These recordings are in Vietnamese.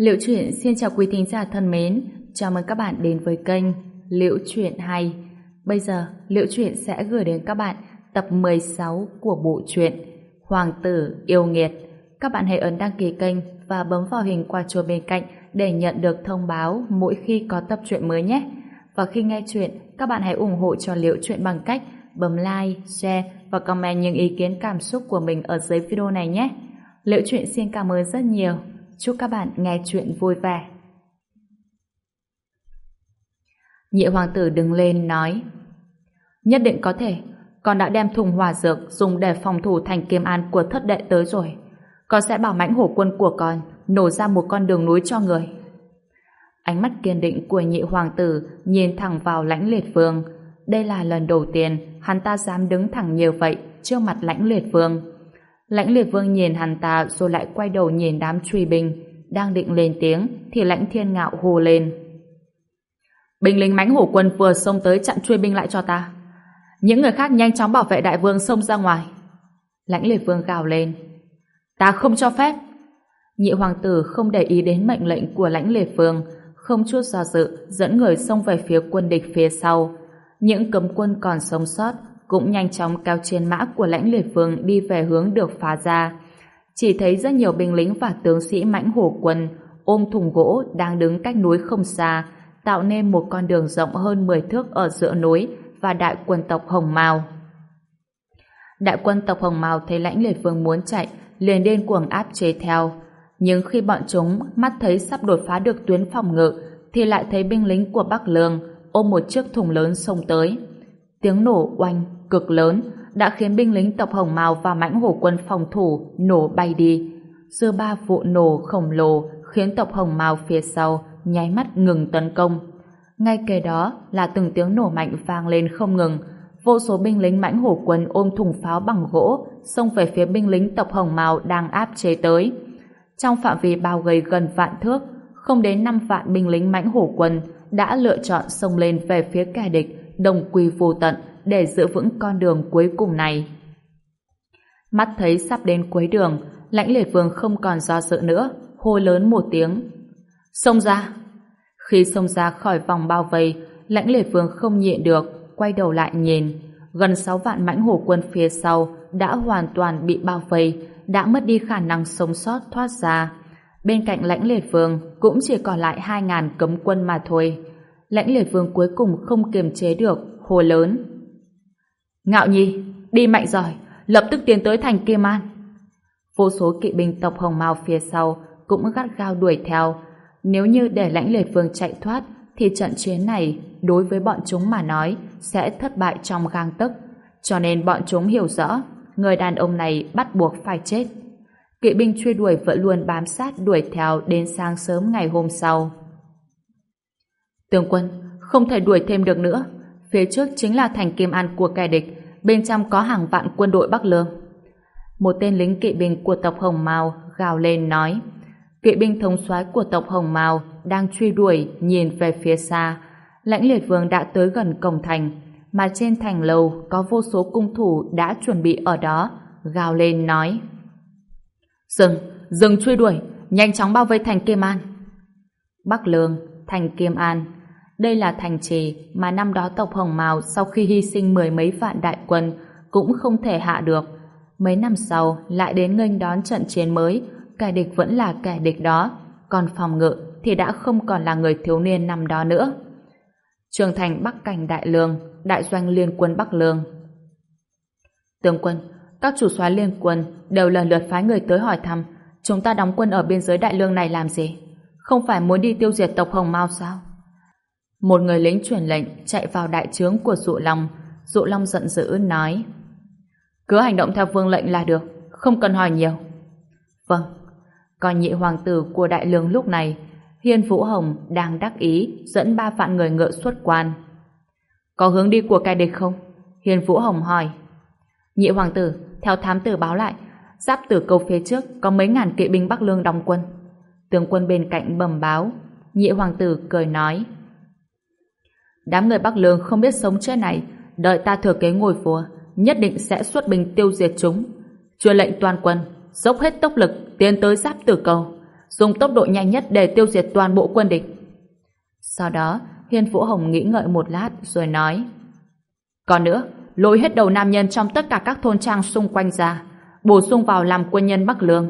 Liệu truyện xin chào quý thính giả thân mến, chào mừng các bạn đến với kênh Liệu truyện hay. Bây giờ, Liệu truyện sẽ gửi đến các bạn tập 16 của bộ truyện Hoàng tử yêu nghiệt. Các bạn hãy ấn đăng ký kênh và bấm vào hình quả chuông bên cạnh để nhận được thông báo mỗi khi có tập truyện mới nhé. Và khi nghe truyện, các bạn hãy ủng hộ cho Liệu truyện bằng cách bấm like, share và comment những ý kiến cảm xúc của mình ở dưới video này nhé. Liệu truyện xin cảm ơn rất nhiều. Chúc các bạn nghe chuyện vui vẻ. Nhị hoàng tử đứng lên nói, Nhất định có thể, Con đã đem thùng hòa dược dùng để phòng thủ thành kiêm an của thất đệ tới rồi. Con sẽ bảo mãnh hổ quân của con nổ ra một con đường núi cho người. Ánh mắt kiên định của nhị hoàng tử nhìn thẳng vào lãnh liệt vương. Đây là lần đầu tiên hắn ta dám đứng thẳng như vậy trước mặt lãnh liệt vương. Lãnh liệt vương nhìn hắn ta rồi lại quay đầu nhìn đám truy binh. Đang định lên tiếng thì lãnh thiên ngạo hô lên. Binh lính mãnh hổ quân vừa xông tới chặn truy binh lại cho ta. Những người khác nhanh chóng bảo vệ đại vương xông ra ngoài. Lãnh liệt vương gào lên. Ta không cho phép. Nhị hoàng tử không để ý đến mệnh lệnh của lãnh liệt vương, không chút do dự dẫn người xông về phía quân địch phía sau. Những cấm quân còn sống sót cũng nhanh chóng cao chiến mã của lãnh liệt vương đi về hướng được phá ra. Chỉ thấy rất nhiều binh lính và tướng sĩ mãnh hổ quân ôm thùng gỗ đang đứng cách núi không xa, tạo nên một con đường rộng hơn 10 thước ở giữa núi và đại quân tộc Hồng Mao. Đại quân tộc Hồng Mao thấy lãnh liệt vương muốn chạy, liền điên cuồng áp chế theo. Nhưng khi bọn chúng mắt thấy sắp đột phá được tuyến phòng ngự, thì lại thấy binh lính của Bắc Lương ôm một chiếc thùng lớn xông tới. Tiếng nổ oanh cực lớn đã khiến binh lính tộc Hồng Mao và mãnh hổ quân phòng thủ nổ bay đi. Dư ba vụ nổ khổng lồ khiến tộc Hồng Mao phía sau nháy mắt ngừng tấn công. Ngay kề đó là từng tiếng nổ mạnh vang lên không ngừng. Vô số binh lính mãnh hổ quân ôm thùng pháo bằng gỗ xông về phía binh lính tộc Hồng Mao đang áp chế tới. Trong phạm vi bao gầy gần vạn thước, không đến 5 vạn binh lính mãnh hổ quân đã lựa chọn xông lên về phía kẻ địch, đồng quy vô tận, để giữ vững con đường cuối cùng này. Mắt thấy sắp đến cuối đường, lãnh liệt vương không còn do dự nữa, hô lớn một tiếng. Xông ra! Khi xông ra khỏi vòng bao vây, lãnh liệt vương không nhịn được, quay đầu lại nhìn. Gần 6 vạn mãnh hổ quân phía sau đã hoàn toàn bị bao vây, đã mất đi khả năng sống sót thoát ra. Bên cạnh lãnh liệt vương cũng chỉ còn lại 2.000 cấm quân mà thôi. Lãnh liệt vương cuối cùng không kiềm chế được, hồ lớn. Ngạo Nhi, đi mạnh giỏi, lập tức tiến tới thành Kim An. Vô số kỵ binh tộc Hồng Mao phía sau cũng gắt gao đuổi theo. Nếu như để lãnh lệ vương chạy thoát, thì trận chiến này đối với bọn chúng mà nói sẽ thất bại trong gang tấc. Cho nên bọn chúng hiểu rõ, người đàn ông này bắt buộc phải chết. Kỵ binh truy đuổi vẫn luôn bám sát đuổi theo đến sáng sớm ngày hôm sau. Tướng quân, không thể đuổi thêm được nữa phía trước chính là thành Kim An của kẻ địch, bên trong có hàng vạn quân đội Bắc Lương. Một tên lính kỵ binh của tộc Hồng Mao gào lên nói, kỵ binh thống soái của tộc Hồng Mao đang truy đuổi nhìn về phía xa. Lãnh liệt vương đã tới gần cổng thành, mà trên thành lầu có vô số cung thủ đã chuẩn bị ở đó, gào lên nói. Dừng, dừng truy đuổi, nhanh chóng bao vây thành Kim An. Bắc Lương, thành Kim An, đây là thành trì mà năm đó tộc Hồng Mào sau khi hy sinh mười mấy vạn đại quân cũng không thể hạ được. Mấy năm sau lại đến nghênh đón trận chiến mới, kẻ địch vẫn là kẻ địch đó, còn phòng ngự thì đã không còn là người thiếu niên năm đó nữa. Trường thành Bắc Cảnh Đại Lương, đại doanh liên quân Bắc Lương. Tướng quân, các chủ soái liên quân đều lần lượt phái người tới hỏi thăm chúng ta đóng quân ở biên giới Đại Lương này làm gì? Không phải muốn đi tiêu diệt tộc Hồng Mao sao? Một người lính truyền lệnh chạy vào đại trướng của Dụ Long. Dụ Long giận dữ nói Cứ hành động theo vương lệnh là được, không cần hỏi nhiều. Vâng, còn nhị hoàng tử của đại lương lúc này Hiên Vũ Hồng đang đắc ý dẫn ba vạn người ngựa xuất quan. Có hướng đi của kẻ địch không? Hiên Vũ Hồng hỏi. Nhị hoàng tử, theo thám tử báo lại, giáp tử cầu phía trước có mấy ngàn kỵ binh Bắc Lương đóng quân. Tướng quân bên cạnh bẩm báo. Nhị hoàng tử cười nói. Đám người Bắc Lương không biết sống chết này, đợi ta thừa kế ngôi vua, nhất định sẽ xuất binh tiêu diệt chúng. Truyền lệnh toàn quân, dốc hết tốc lực tiến tới giáp tử cầu. dùng tốc độ nhanh nhất để tiêu diệt toàn bộ quân địch. Sau đó, Hiên Vũ Hồng nghĩ ngợi một lát rồi nói Còn nữa, lôi hết đầu nam nhân trong tất cả các thôn trang xung quanh ra, bổ sung vào làm quân nhân Bắc Lương.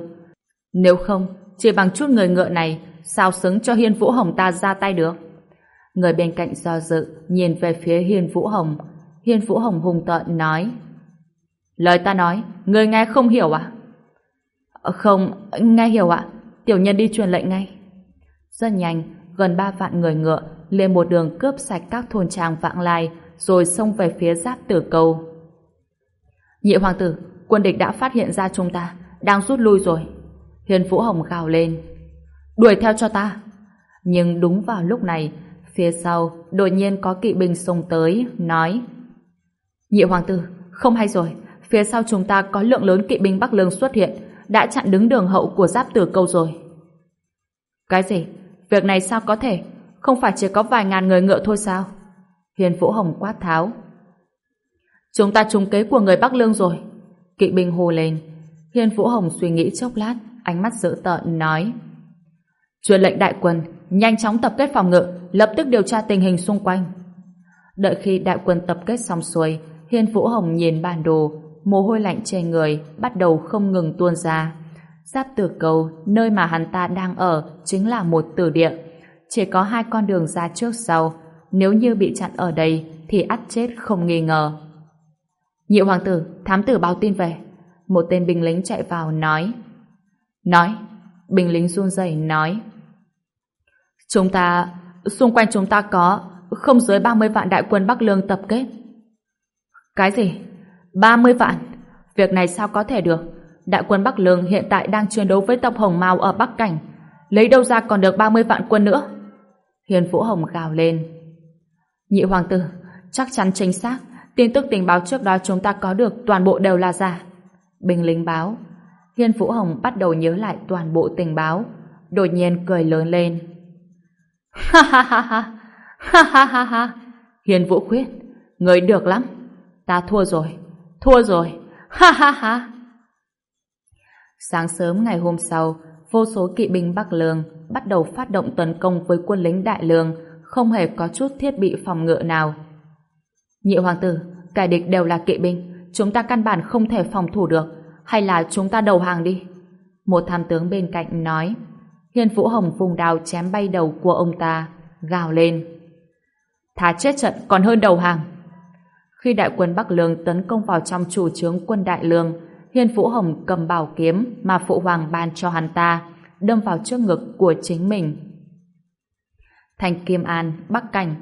Nếu không, chỉ bằng chút người ngựa này, sao xứng cho Hiên Vũ Hồng ta ra tay được? Người bên cạnh do dự, nhìn về phía Hiên Vũ Hồng. Hiên Vũ Hồng hùng tợn nói Lời ta nói, người nghe không hiểu à? Ờ, không, nghe hiểu ạ. Tiểu nhân đi truyền lệnh ngay. Rất nhanh, gần ba vạn người ngựa lên một đường cướp sạch các thôn trang vãng lai rồi xông về phía giáp tử cầu. Nhị hoàng tử, quân địch đã phát hiện ra chúng ta, đang rút lui rồi. Hiền Vũ Hồng gào lên. Đuổi theo cho ta. Nhưng đúng vào lúc này, phía sau đột nhiên có kỵ binh xông tới, nói Nhị hoàng tử, không hay rồi, phía sau chúng ta có lượng lớn kỵ binh Bắc Lương xuất hiện, đã chặn đứng đường hậu của giáp tử câu rồi. Cái gì? Việc này sao có thể? Không phải chỉ có vài ngàn người ngựa thôi sao? Hiền Vũ Hồng quát tháo. Chúng ta trúng kế của người Bắc Lương rồi. Kỵ binh hô lên. Hiền Vũ Hồng suy nghĩ chốc lát, ánh mắt dữ tợn nói. Truyền lệnh đại quân, nhanh chóng tập kết phòng ngự, lập tức điều tra tình hình xung quanh. Đợi khi đại quân tập kết xong xuôi, Hiên Vũ Hồng nhìn bản đồ, mồ hôi lạnh trên người bắt đầu không ngừng tuôn ra. Giáp tử cầu, nơi mà hắn ta đang ở, chính là một tử địa. Chỉ có hai con đường ra trước sau. Nếu như bị chặn ở đây, thì ắt chết không nghi ngờ. Nhị hoàng tử, thám tử báo tin về. Một tên binh lính chạy vào nói. Nói. Binh lính run rẩy nói. Chúng ta, xung quanh chúng ta có không dưới 30 vạn đại quân Bắc Lương tập kết. Cái gì? 30 vạn. Việc này sao có thể được? Đại quân Bắc Lương hiện tại đang chiến đấu với tộc Hồng Mao ở Bắc Cảnh. Lấy đâu ra còn được 30 vạn quân nữa? Hiền Vũ Hồng gào lên. Nhị hoàng tử, chắc chắn chính xác. Tin tức tình báo trước đó chúng ta có được toàn bộ đều là giả. bình lính báo. Hiền Vũ Hồng bắt đầu nhớ lại toàn bộ tình báo. Đột nhiên cười lớn lên. Ha ha ha ha! Ha ha ha ha! Hiền Vũ Khuyết, người được lắm. Ta thua rồi. Thua rồi! Ha ha ha! Sáng sớm ngày hôm sau, vô số kỵ binh Bắc Lương bắt đầu phát động tấn công với quân lính Đại Lương, không hề có chút thiết bị phòng ngự nào. Nhị hoàng tử, kẻ địch đều là kỵ binh, chúng ta căn bản không thể phòng thủ được, hay là chúng ta đầu hàng đi? Một tham tướng bên cạnh nói. Hiên Vũ Hồng vùng đào chém bay đầu của ông ta, gào lên. Thà chết trận còn hơn đầu hàng. Khi đại quân Bắc Lương tấn công vào trong chủ trướng quân Đại Lương, Hiên Vũ Hồng cầm bảo kiếm mà Phụ Hoàng ban cho hắn ta, đâm vào trước ngực của chính mình. Thành Kim An, Bắc Cảnh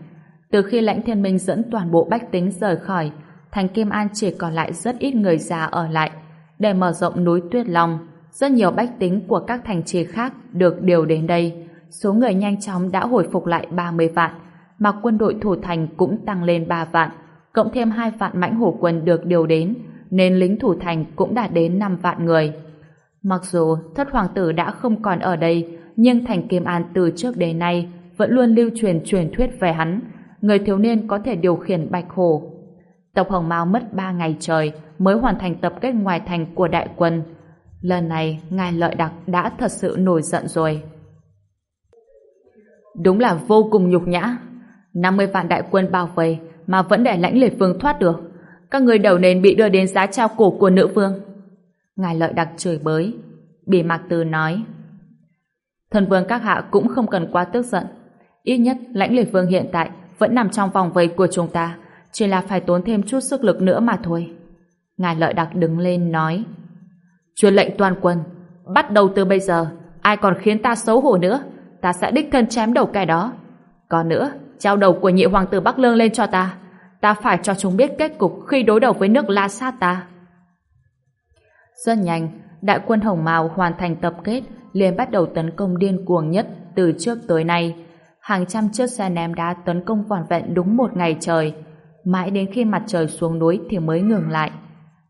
Từ khi lãnh thiên minh dẫn toàn bộ bách tính rời khỏi, thành Kim An chỉ còn lại rất ít người già ở lại. Để mở rộng núi Tuyết Long, rất nhiều bách tính của các thành trì khác được điều đến đây. Số người nhanh chóng đã hồi phục lại 30 vạn, mà quân đội thủ thành cũng tăng lên 3 vạn, cộng thêm hai vạn mãnh hổ quân được điều đến, nên lính thủ thành cũng đạt đến 5 vạn người. Mặc dù thất hoàng tử đã không còn ở đây, nhưng thành Kim An từ trước đến nay vẫn luôn lưu truyền truyền thuyết về hắn, người thiếu niên có thể điều khiển bạch hổ. Tộc Hồng Mao mất 3 ngày trời mới hoàn thành tập kết ngoài thành của đại quân. Lần này, ngài lợi đặc đã thật sự nổi giận rồi. Đúng là vô cùng nhục nhã. 50 vạn đại quân bao vây mà vẫn để lãnh liệt vương thoát được. Các người đầu nền bị đưa đến giá trao cổ của nữ vương. Ngài lợi đặc chửi bới. Bỉ mạc từ nói. Thần vương các hạ cũng không cần quá tức giận. Ít nhất lãnh liệt vương hiện tại vẫn nằm trong vòng vây của chúng ta. Chỉ là phải tốn thêm chút sức lực nữa mà thôi. Ngài lợi đặc đứng lên nói. Truyền lệnh toàn quân. Bắt đầu từ bây giờ, ai còn khiến ta xấu hổ nữa, ta sẽ đích thân chém đầu kẻ đó. Còn nữa, trao đầu của nhị hoàng tử Bắc Lương lên cho ta. Ta phải cho chúng biết kết cục khi đối đầu với nước La Sát ta. Rất nhanh, đại quân Hồng mào hoàn thành tập kết, liền bắt đầu tấn công điên cuồng nhất từ trước tới nay. Hàng trăm chiếc xe ném đá tấn công vòn vẹn đúng một ngày trời. Mãi đến khi mặt trời xuống núi thì mới ngừng lại.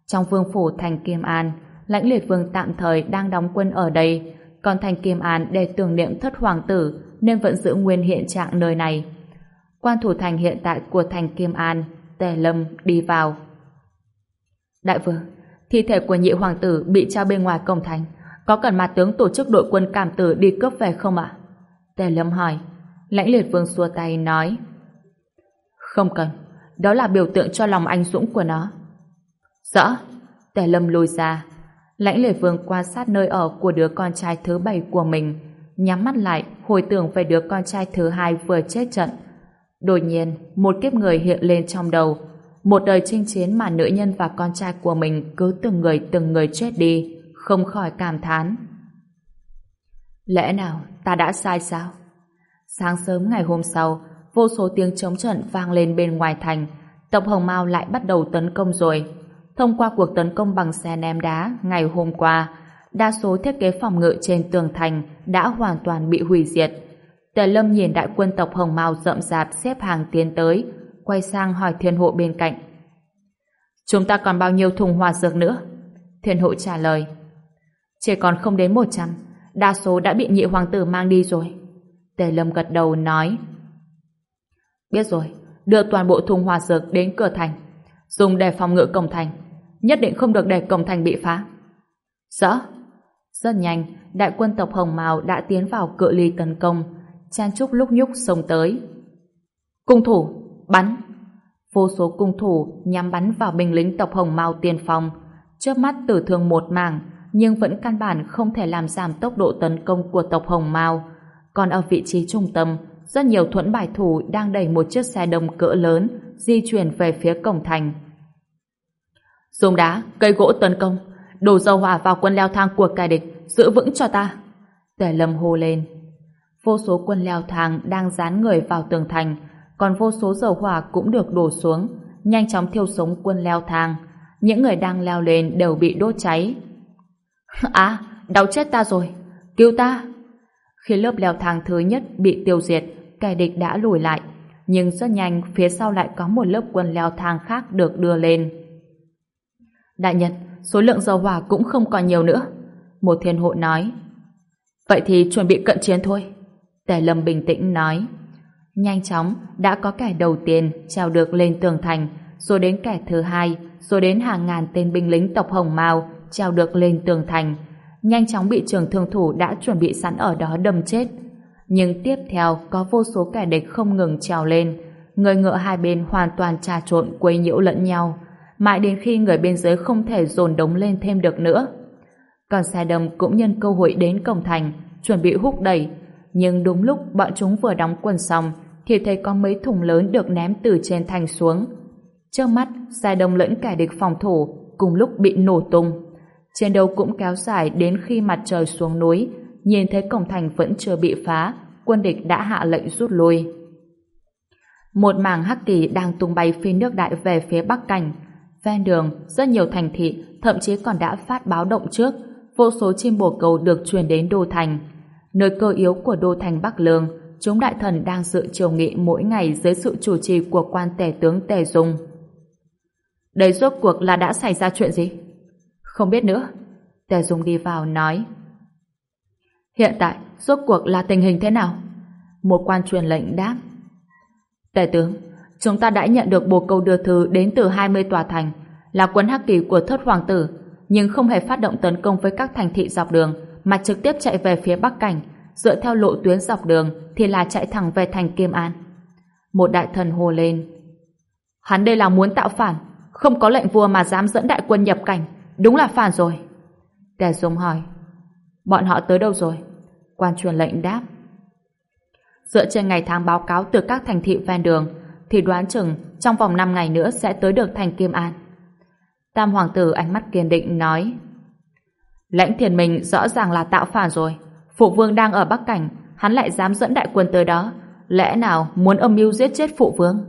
Trong vương phủ thành Kim An, lãnh liệt vương tạm thời đang đóng quân ở đây, còn thành Kim An để tưởng niệm thất hoàng tử nên vẫn giữ nguyên hiện trạng nơi này. Quan thủ thành hiện tại của thành Kim An, Tề Lâm đi vào. Đại vương, thi thể của nhị hoàng tử bị trao bên ngoài cổng thành. Có cần mặt tướng tổ chức đội quân cảm tử đi cướp về không ạ? Tề Lâm hỏi. Lãnh liệt vương xua tay nói. Không cần. Đó là biểu tượng cho lòng anh dũng của nó. Rõ. Tề Lâm lùi ra. Lãnh Lệ vương quan sát nơi ở của đứa con trai thứ bảy của mình, nhắm mắt lại, hồi tưởng về đứa con trai thứ hai vừa chết trận. Đột nhiên, một kiếp người hiện lên trong đầu. Một đời chinh chiến mà nữ nhân và con trai của mình cứ từng người từng người chết đi, không khỏi cảm thán. Lẽ nào ta đã sai sao? Sáng sớm ngày hôm sau, vô số tiếng chống trận vang lên bên ngoài thành. Tộc Hồng Mao lại bắt đầu tấn công rồi. Thông qua cuộc tấn công bằng xe ném đá ngày hôm qua, đa số thiết kế phòng ngự trên tường thành đã hoàn toàn bị hủy diệt. Tề Lâm nhìn đại quân tộc Hồng Mao rậm rạp xếp hàng tiến tới, quay sang hỏi thiên hộ bên cạnh. Chúng ta còn bao nhiêu thùng hỏa dược nữa? Thiên hộ trả lời. Chỉ còn không đến 100, đa số đã bị nhị hoàng tử mang đi rồi. Tề Lâm gật đầu nói. Biết rồi, đưa toàn bộ thùng hỏa dược đến cửa thành, dùng để phòng ngự cổng thành, nhất định không được để cổng thành bị phá. Rõ. Rất nhanh, đại quân tộc Hồng mào đã tiến vào cự ly tấn công, Chan Trúc lúc nhúc xông tới. Cung thủ, bắn! Vô số cung thủ nhắm bắn vào binh lính tộc Hồng Mao tiền phòng, trước mắt tử thương một mảng, nhưng vẫn căn bản không thể làm giảm tốc độ tấn công của tộc Hồng Mao. Còn ở vị trí trung tâm, rất nhiều thuẫn bài thủ đang đẩy một chiếc xe đồng cỡ lớn di chuyển về phía cổng thành. Dùng đá, cây gỗ tấn công, đổ dầu hỏa vào quân leo thang của kẻ địch, giữ vững cho ta. Tề lâm hô lên. Vô số quân leo thang đang dán người vào tường thành, còn vô số dầu hỏa cũng được đổ xuống, nhanh chóng thiêu sống quân leo thang. Những người đang leo lên đều bị đốt cháy. À, đau chết ta rồi, cứu ta! Khi lớp leo thang thứ nhất bị tiêu diệt, kẻ địch đã lùi lại, nhưng rất nhanh phía sau lại có một lớp quân leo thang khác được đưa lên. Đại nhân, số lượng dầu hỏa cũng không còn nhiều nữa. Một thiên hộ nói. Vậy thì chuẩn bị cận chiến thôi. Tề Lâm bình tĩnh nói. Nhanh chóng, đã có kẻ đầu tiên trèo được lên tường thành, rồi đến kẻ thứ hai, rồi đến hàng ngàn tên binh lính tộc Hồng Mao trèo được lên tường thành. Nhanh chóng bị trường thương thủ đã chuẩn bị sẵn ở đó đâm chết. Nhưng tiếp theo có vô số kẻ địch không ngừng trèo lên. Người ngựa hai bên hoàn toàn trà trộn quấy nhiễu lẫn nhau mãi đến khi người bên dưới không thể dồn đống lên thêm được nữa. Còn xe đầm cũng nhân cơ hội đến cổng thành, chuẩn bị húc đẩy, nhưng đúng lúc bọn chúng vừa đóng quân xong, thì thấy có mấy thùng lớn được ném từ trên thành xuống. Trước mắt, xe đông lẫn kẻ địch phòng thủ cùng lúc bị nổ tung. Chiến đấu cũng kéo dài đến khi mặt trời xuống núi, nhìn thấy cổng thành vẫn chưa bị phá, quân địch đã hạ lệnh rút lui. Một mảng hắc kỳ đang tung bay phi nước đại về phía bắc cảnh, Ven đường, rất nhiều thành thị thậm chí còn đã phát báo động trước, vô số chim bồ câu được truyền đến đô thành. Nơi cơ yếu của đô thành Bắc Lương, chúng đại thần đang dự triều nghị mỗi ngày dưới sự chủ trì của quan tể tướng Tề Dung. Đây rốt cuộc là đã xảy ra chuyện gì? Không biết nữa. Tề Dung đi vào nói. Hiện tại, rốt cuộc là tình hình thế nào? Một quan truyền lệnh đáp. Tề tướng, chúng ta đã nhận được bồ câu đưa thư đến từ 20 tòa thành, là quân hắc kỳ của thất hoàng tử, nhưng không hề phát động tấn công với các thành thị dọc đường, mà trực tiếp chạy về phía bắc cảnh, dựa theo lộ tuyến dọc đường thì là chạy thẳng về thành Kim An. Một đại thần hô lên. Hắn đây là muốn tạo phản, không có lệnh vua mà dám dẫn đại quân nhập cảnh, đúng là phản rồi. Tề Dung hỏi, bọn họ tới đâu rồi? Quan truyền lệnh đáp. Dựa trên ngày tháng báo cáo từ các thành thị ven đường, thì đoán chừng trong vòng 5 ngày nữa sẽ tới được thành Kim An. Tam Hoàng tử ánh mắt kiên định nói Lãnh thiền mình rõ ràng là tạo phản rồi. Phụ vương đang ở Bắc Cảnh, hắn lại dám dẫn đại quân tới đó. Lẽ nào muốn âm mưu giết chết phụ vương?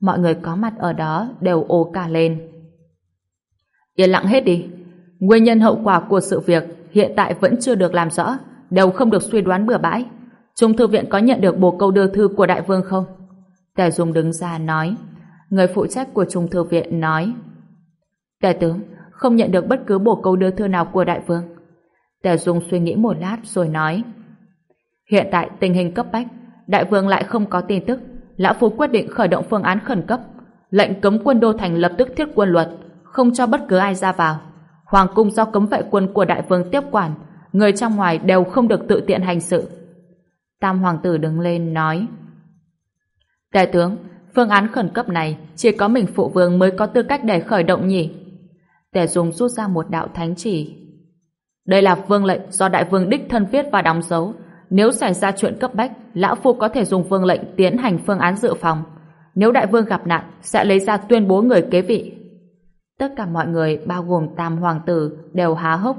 Mọi người có mặt ở đó đều ô cả lên. Yên lặng hết đi. Nguyên nhân hậu quả của sự việc hiện tại vẫn chưa được làm rõ, đều không được suy đoán bừa bãi. Trung thư viện có nhận được bồ câu đưa thư của đại vương không? Tề Dung đứng ra nói. Người phụ trách của Trung Thư Viện nói. Tề tướng, không nhận được bất cứ bổ câu đưa thư nào của đại vương. Tề Dung suy nghĩ một lát rồi nói. Hiện tại tình hình cấp bách, đại vương lại không có tin tức. Lão Phu quyết định khởi động phương án khẩn cấp. Lệnh cấm quân đô thành lập tức thiết quân luật, không cho bất cứ ai ra vào. Hoàng cung do cấm vệ quân của đại vương tiếp quản, người trong ngoài đều không được tự tiện hành sự. Tam hoàng tử đứng lên nói Đại tướng, phương án khẩn cấp này chỉ có mình phụ vương mới có tư cách để khởi động nhỉ? Tề Dung rút ra một đạo thánh chỉ. Đây là vương lệnh do đại vương đích thân viết và đóng dấu. Nếu xảy ra chuyện cấp bách, lão phu có thể dùng vương lệnh tiến hành phương án dự phòng. Nếu đại vương gặp nạn, sẽ lấy ra tuyên bố người kế vị. Tất cả mọi người, bao gồm tam hoàng tử, đều há hốc.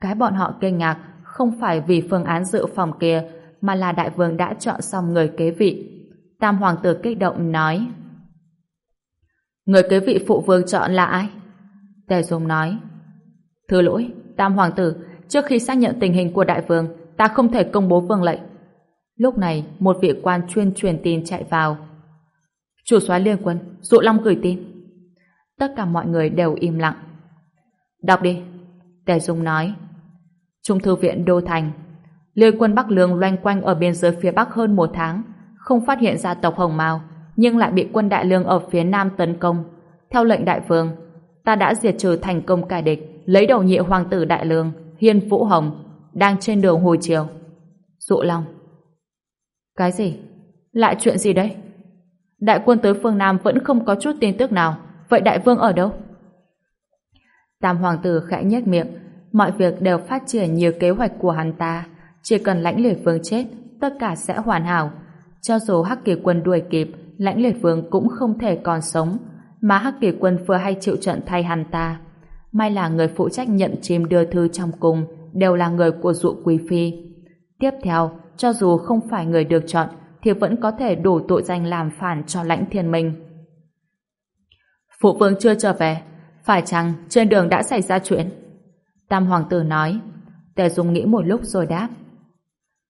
Cái bọn họ kinh ngạc không phải vì phương án dự phòng kia, mà là đại vương đã chọn xong người kế vị. Tam hoàng tử kích động nói Người kế vị phụ vương chọn là ai? Tề Dung nói Thưa lỗi, Tam Hoàng tử, trước khi xác nhận tình hình của đại vương, ta không thể công bố vương lệnh. Lúc này, một vị quan chuyên truyền tin chạy vào. Chủ soái liên quân, dụ long gửi tin. Tất cả mọi người đều im lặng. Đọc đi. Tề Dung nói. Trung thư viện Đô Thành. Liên quân Bắc Lương loanh quanh ở biên giới phía Bắc hơn một tháng, không phát hiện ra tộc Hồng Mao, nhưng lại bị quân Đại Lương ở phía Nam tấn công. Theo lệnh đại vương, ta đã diệt trừ thành công kẻ địch, lấy đầu nhị hoàng tử Đại Lương, Hiên Vũ Hồng, đang trên đường hồi chiều. Dụ Long. Cái gì? Lại chuyện gì đấy Đại quân tới phương Nam vẫn không có chút tin tức nào. Vậy đại vương ở đâu? Tam hoàng tử khẽ nhếch miệng. Mọi việc đều phát triển như kế hoạch của hắn ta. Chỉ cần lãnh liệt vương chết, tất cả sẽ hoàn hảo. Cho dù Hắc Kỳ quân đuổi kịp, lãnh liệt vương cũng không thể còn sống. Mà Hắc Kỳ quân vừa hay chịu trận thay hắn ta. May là người phụ trách nhận chim đưa thư trong cung đều là người của dụ quý phi. Tiếp theo, cho dù không phải người được chọn, thì vẫn có thể đổ tội danh làm phản cho lãnh thiên minh. Phụ vương chưa trở về, phải chăng trên đường đã xảy ra chuyện? Tam hoàng tử nói, Tề Dung nghĩ một lúc rồi đáp.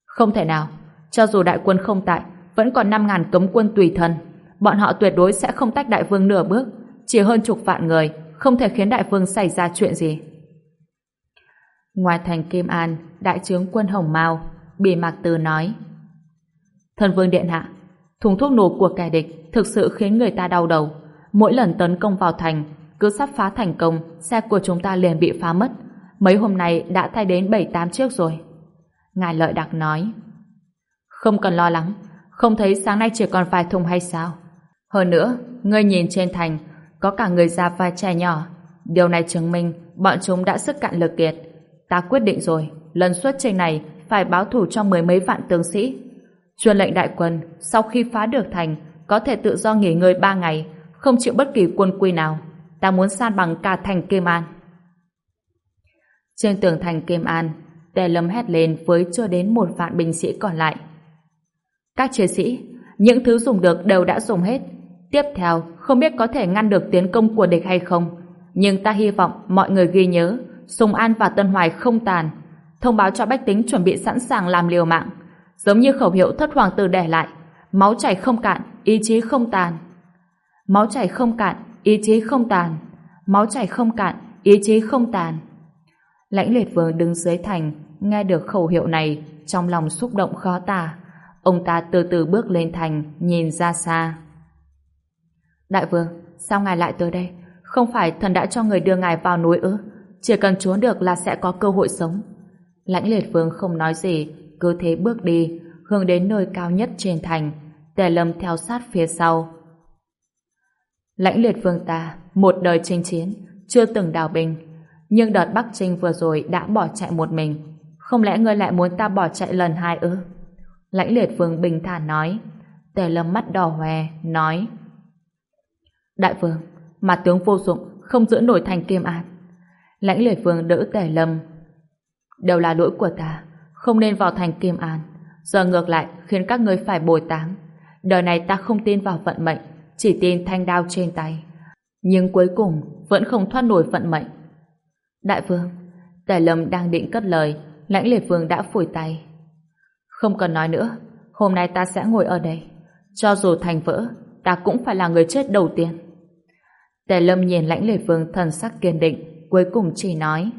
Không thể nào, cho dù đại quân không tại, vẫn còn 5.000 cấm quân tùy thân. Bọn họ tuyệt đối sẽ không tách đại vương nửa bước, chỉ hơn chục vạn người, không thể khiến đại vương xảy ra chuyện gì. Ngoài thành Kim An, đại tướng quân Hồng Mao, Bì Mạc Từ nói Thần vương điện hạ, thùng thuốc nổ của kẻ địch thực sự khiến người ta đau đầu. Mỗi lần tấn công vào thành, cứ sắp phá thành công, xe của chúng ta liền bị phá mất. Mấy hôm nay đã thay đến 7-8 chiếc rồi. Ngài Lợi Đặc nói Không cần lo lắng, không thấy sáng nay chỉ còn vài thùng hay sao? Hơn nữa, ngươi nhìn trên thành, có cả người già và trẻ nhỏ. Điều này chứng minh bọn chúng đã sức cạn lực kiệt. Ta quyết định rồi, lần xuất trình này phải báo thủ cho mười mấy vạn tướng sĩ. Truyền lệnh đại quân, sau khi phá được thành, có thể tự do nghỉ ngơi ba ngày, không chịu bất kỳ quân quy nào. Ta muốn san bằng cả thành Kim An. Trên tường thành Kim An, Tề Lâm hét lên với chưa đến một vạn binh sĩ còn lại. Các chiến sĩ, những thứ dùng được đều đã dùng hết. Tiếp theo, không biết có thể ngăn được tiến công của địch hay không. Nhưng ta hy vọng mọi người ghi nhớ, Sùng An và Tân Hoài không tàn. Thông báo cho bách tính chuẩn bị sẵn sàng làm liều mạng. Giống như khẩu hiệu thất hoàng tử để lại. Máu chảy không cạn, ý chí không tàn. Máu chảy không cạn, ý chí không tàn. Máu chảy không cạn, ý chí không tàn. Lãnh liệt vừa đứng dưới thành, nghe được khẩu hiệu này, trong lòng xúc động khó tả. Ông ta từ từ bước lên thành, nhìn ra xa. Đại vương, sao ngài lại tới đây? Không phải thần đã cho người đưa ngài vào núi ư? Chỉ cần trốn được là sẽ có cơ hội sống. Lãnh liệt vương không nói gì, cứ thế bước đi, hướng đến nơi cao nhất trên thành. Tề lâm theo sát phía sau. Lãnh liệt vương ta, một đời chinh chiến, chưa từng đào binh. Nhưng đợt Bắc Trinh vừa rồi đã bỏ chạy một mình. Không lẽ ngươi lại muốn ta bỏ chạy lần hai ư? Lãnh liệt vương bình thản nói. Tề lâm mắt đỏ hoe, nói. Đại vương, mà tướng vô dụng, không giữ nổi thành Kim An. Lãnh liệt vương đỡ tề lâm. Đều là lỗi của ta, không nên vào thành Kim An. Giờ ngược lại khiến các ngươi phải bồi táng. Đời này ta không tin vào vận mệnh, chỉ tin thanh đao trên tay. Nhưng cuối cùng vẫn không thoát nổi vận mệnh. Đại vương, Tề Lâm đang định cất lời, lãnh liệt vương đã phủi tay. Không cần nói nữa, hôm nay ta sẽ ngồi ở đây. Cho dù thành vỡ, ta cũng phải là người chết đầu tiên. Tề Lâm nhìn lãnh lệ vương thần sắc kiên định, cuối cùng chỉ nói.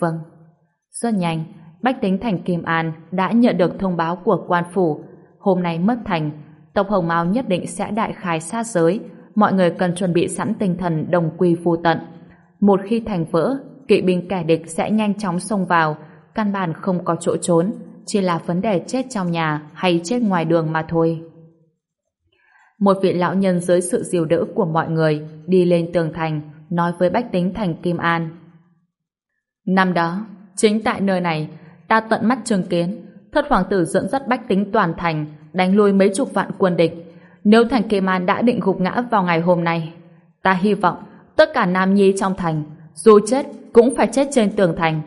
Vâng. Rất nhanh, Bách tính thành Kim An đã nhận được thông báo của quan phủ. Hôm nay mất thành, tộc Hồng Mao nhất định sẽ đại khai sát giới. Mọi người cần chuẩn bị sẵn tinh thần đồng quy phù tận. Một khi thành vỡ, kỵ binh kẻ địch sẽ nhanh chóng xông vào, căn bản không có chỗ trốn, chỉ là vấn đề chết trong nhà hay chết ngoài đường mà thôi. Một vị lão nhân dưới sự dìu đỡ của mọi người đi lên tường thành, nói với bách tính thành Kim An. Năm đó, chính tại nơi này, ta tận mắt chứng kiến, thất hoàng tử dẫn dắt bách tính toàn thành, đánh lui mấy chục vạn quân địch. Nếu thành Kim An đã định gục ngã vào ngày hôm nay, ta hy vọng tất cả nam nhi trong thành, dù chết cũng phải chết trên tường thành.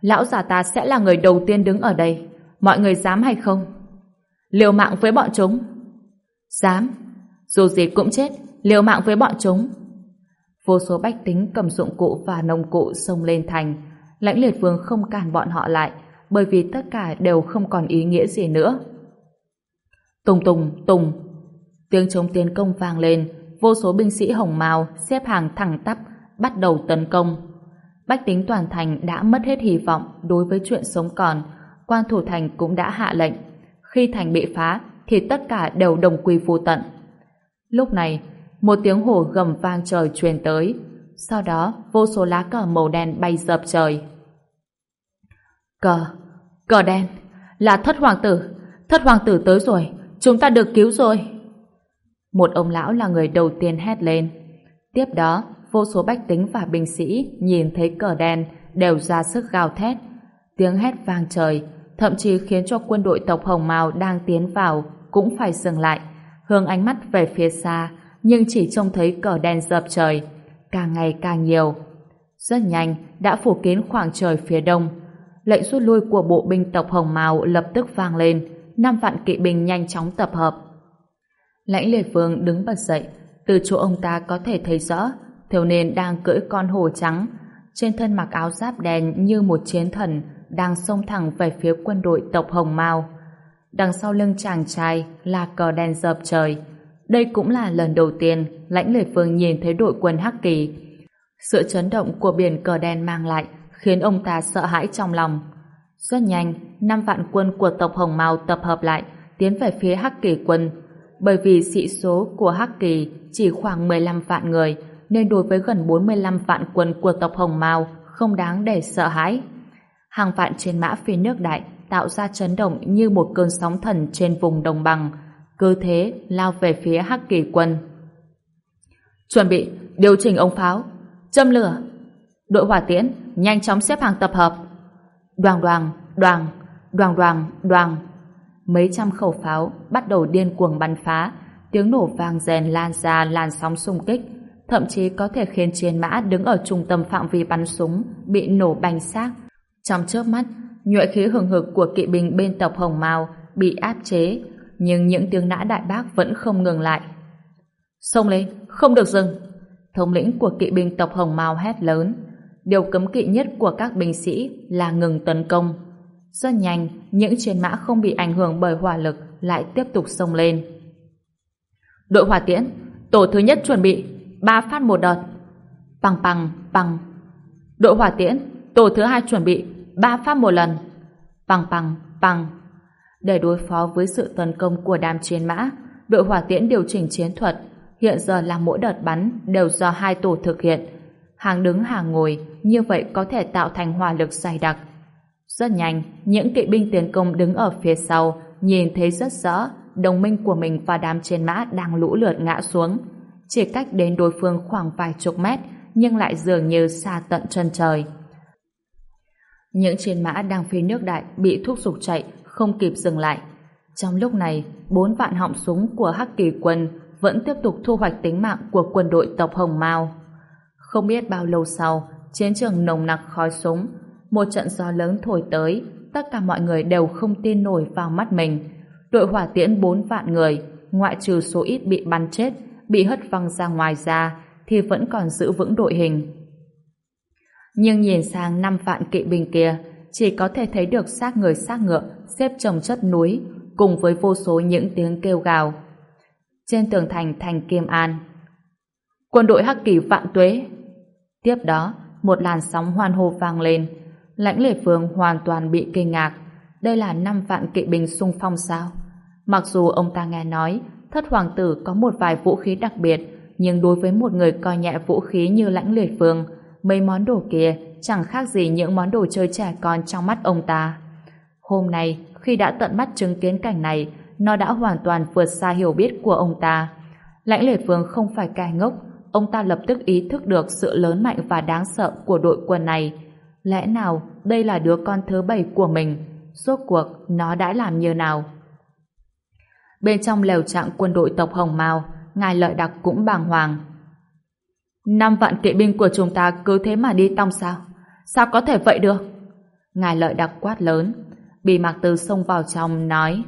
Lão già ta sẽ là người đầu tiên đứng ở đây. Mọi người dám hay không? Liều mạng với bọn chúng. Dám. Dù gì cũng chết, liều mạng với bọn chúng. Vô số bách tính cầm dụng cụ và nông cụ xông lên thành. Lãnh liệt vương không cản bọn họ lại, bởi vì tất cả đều không còn ý nghĩa gì nữa. Tùng tùng, tùng. Tiếng chống tiến công vang lên, vô số binh sĩ hồng mao xếp hàng thẳng tắp, bắt đầu tấn công. Bách tính toàn thành đã mất hết hy vọng đối với chuyện sống còn, quan thủ thành cũng đã hạ lệnh. Khi thành bị phá, thì tất cả đều đồng quy vô tận. Lúc này, một tiếng hổ gầm vang trời truyền tới. Sau đó, vô số lá cờ màu đen bay dập trời. Cờ, cờ đen, là thất hoàng tử. Thất hoàng tử tới rồi, chúng ta được cứu rồi. Một ông lão là người đầu tiên hét lên. Tiếp đó, vô số bách tính và binh sĩ nhìn thấy cờ đen đều ra sức gào thét. Tiếng hét vang trời, thậm chí khiến cho quân đội tộc Hồng Mao đang tiến vào cũng phải dừng lại, hướng ánh mắt về phía xa, nhưng chỉ trông thấy cờ đen dập trời, càng ngày càng nhiều. Rất nhanh, đã phủ kín khoảng trời phía đông. Lệnh rút lui của bộ binh tộc Hồng Mao lập tức vang lên, năm vạn kỵ binh nhanh chóng tập hợp. Lãnh liệt vương đứng bật dậy, từ chỗ ông ta có thể thấy rõ, thiếu niên đang cưỡi con hổ trắng, trên thân mặc áo giáp đen như một chiến thần, đang xông thẳng về phía quân đội tộc Hồng Mao. Đằng sau lưng chàng trai là cờ đen dập trời. Đây cũng là lần đầu tiên lãnh lệ vương nhìn thấy đội quân Hắc Kỳ. Sự chấn động của biển cờ đen mang lại khiến ông ta sợ hãi trong lòng. Rất nhanh, năm vạn quân của tộc Hồng Mao tập hợp lại, tiến về phía Hắc Kỳ quân. Bởi vì sĩ số của Hắc Kỳ chỉ khoảng 15 vạn người, nên đối với gần 45 vạn quân của tộc Hồng Mao không đáng để sợ hãi. Hàng vạn trên mã phía nước đại tạo ra chấn động như một cơn sóng thần trên vùng đồng bằng, cứ thế lao về phía Hắc Kỳ quân. Chuẩn bị, điều chỉnh ống pháo, châm lửa. Đội hỏa tiễn, nhanh chóng xếp hàng tập hợp. Đoàn đoàn, đoàn, đoàn đoàn, đoàng. Mấy trăm khẩu pháo bắt đầu điên cuồng bắn phá, tiếng nổ vang rèn lan ra làn sóng xung kích, thậm chí có thể khiến chiến mã đứng ở trung tâm phạm vi bắn súng bị nổ bành xác. Trong chớp mắt, nhuệ khí hừng hực của kỵ binh bên tộc Hồng Mao bị áp chế, nhưng những tiếng nã đại bác vẫn không ngừng lại. Xông lên, không được dừng. Thống lĩnh của kỵ binh tộc Hồng Mao hét lớn. Điều cấm kỵ nhất của các binh sĩ là ngừng tấn công. Rất nhanh, những chiến mã không bị ảnh hưởng bởi hỏa lực lại tiếp tục xông lên. Đội hỏa tiễn, tổ thứ nhất chuẩn bị, ba phát một đợt. Bằng bằng, bằng. Đội hỏa tiễn, tổ thứ hai chuẩn bị, ba phát một lần. Bằng bằng, bằng. Để đối phó với sự tấn công của đám chiến mã, đội hỏa tiễn điều chỉnh chiến thuật. Hiện giờ là mỗi đợt bắn đều do hai tổ thực hiện. Hàng đứng hàng ngồi, như vậy có thể tạo thành hỏa lực dày đặc. Rất nhanh, những kỵ binh tiến công đứng ở phía sau, nhìn thấy rất rõ đồng minh của mình và đám chiến mã đang lũ lượt ngã xuống. Chỉ cách đến đối phương khoảng vài chục mét, nhưng lại dường như xa tận chân trời. Những chiến mã đang phi nước đại bị thúc giục chạy, không kịp dừng lại. Trong lúc này, bốn vạn họng súng của Hắc Kỳ quân vẫn tiếp tục thu hoạch tính mạng của quân đội tộc Hồng Mao. Không biết bao lâu sau, chiến trường nồng nặc khói súng, một trận gió lớn thổi tới, tất cả mọi người đều không tin nổi vào mắt mình. Đội hỏa tiễn bốn vạn người, ngoại trừ số ít bị bắn chết, bị hất văng ra ngoài ra, thì vẫn còn giữ vững đội hình. Nhưng nhìn sang năm vạn kỵ binh kia, chỉ có thể thấy được xác người xác ngựa xếp chồng chất núi, cùng với vô số những tiếng kêu gào. Trên tường thành thành Kim An, quân đội Hắc Kỳ vạn tuế. Tiếp đó, một làn sóng hoan hô vang lên, lãnh lệ phương hoàn toàn bị kinh ngạc. Đây là năm vạn kỵ binh xung phong sao? Mặc dù ông ta nghe nói thất hoàng tử có một vài vũ khí đặc biệt, nhưng đối với một người coi nhẹ vũ khí như lãnh liệt phương, mấy món đồ kia chẳng khác gì những món đồ chơi trẻ con trong mắt ông ta. Hôm nay, khi đã tận mắt chứng kiến cảnh này, nó đã hoàn toàn vượt xa hiểu biết của ông ta. Lãnh Lệ Phương không phải cài ngốc, ông ta lập tức ý thức được sự lớn mạnh và đáng sợ của đội quân này. Lẽ nào đây là đứa con thứ bảy của mình? Rốt cuộc nó đã làm như nào? Bên trong lều trạng quân đội tộc Hồng Mao, ngài lợi đặc cũng bàng hoàng. Năm vạn kỵ binh của chúng ta cứ thế mà đi tong sao? Sao có thể vậy được? Ngài lợi đặc quát lớn. Bì mạc từ xông vào trong nói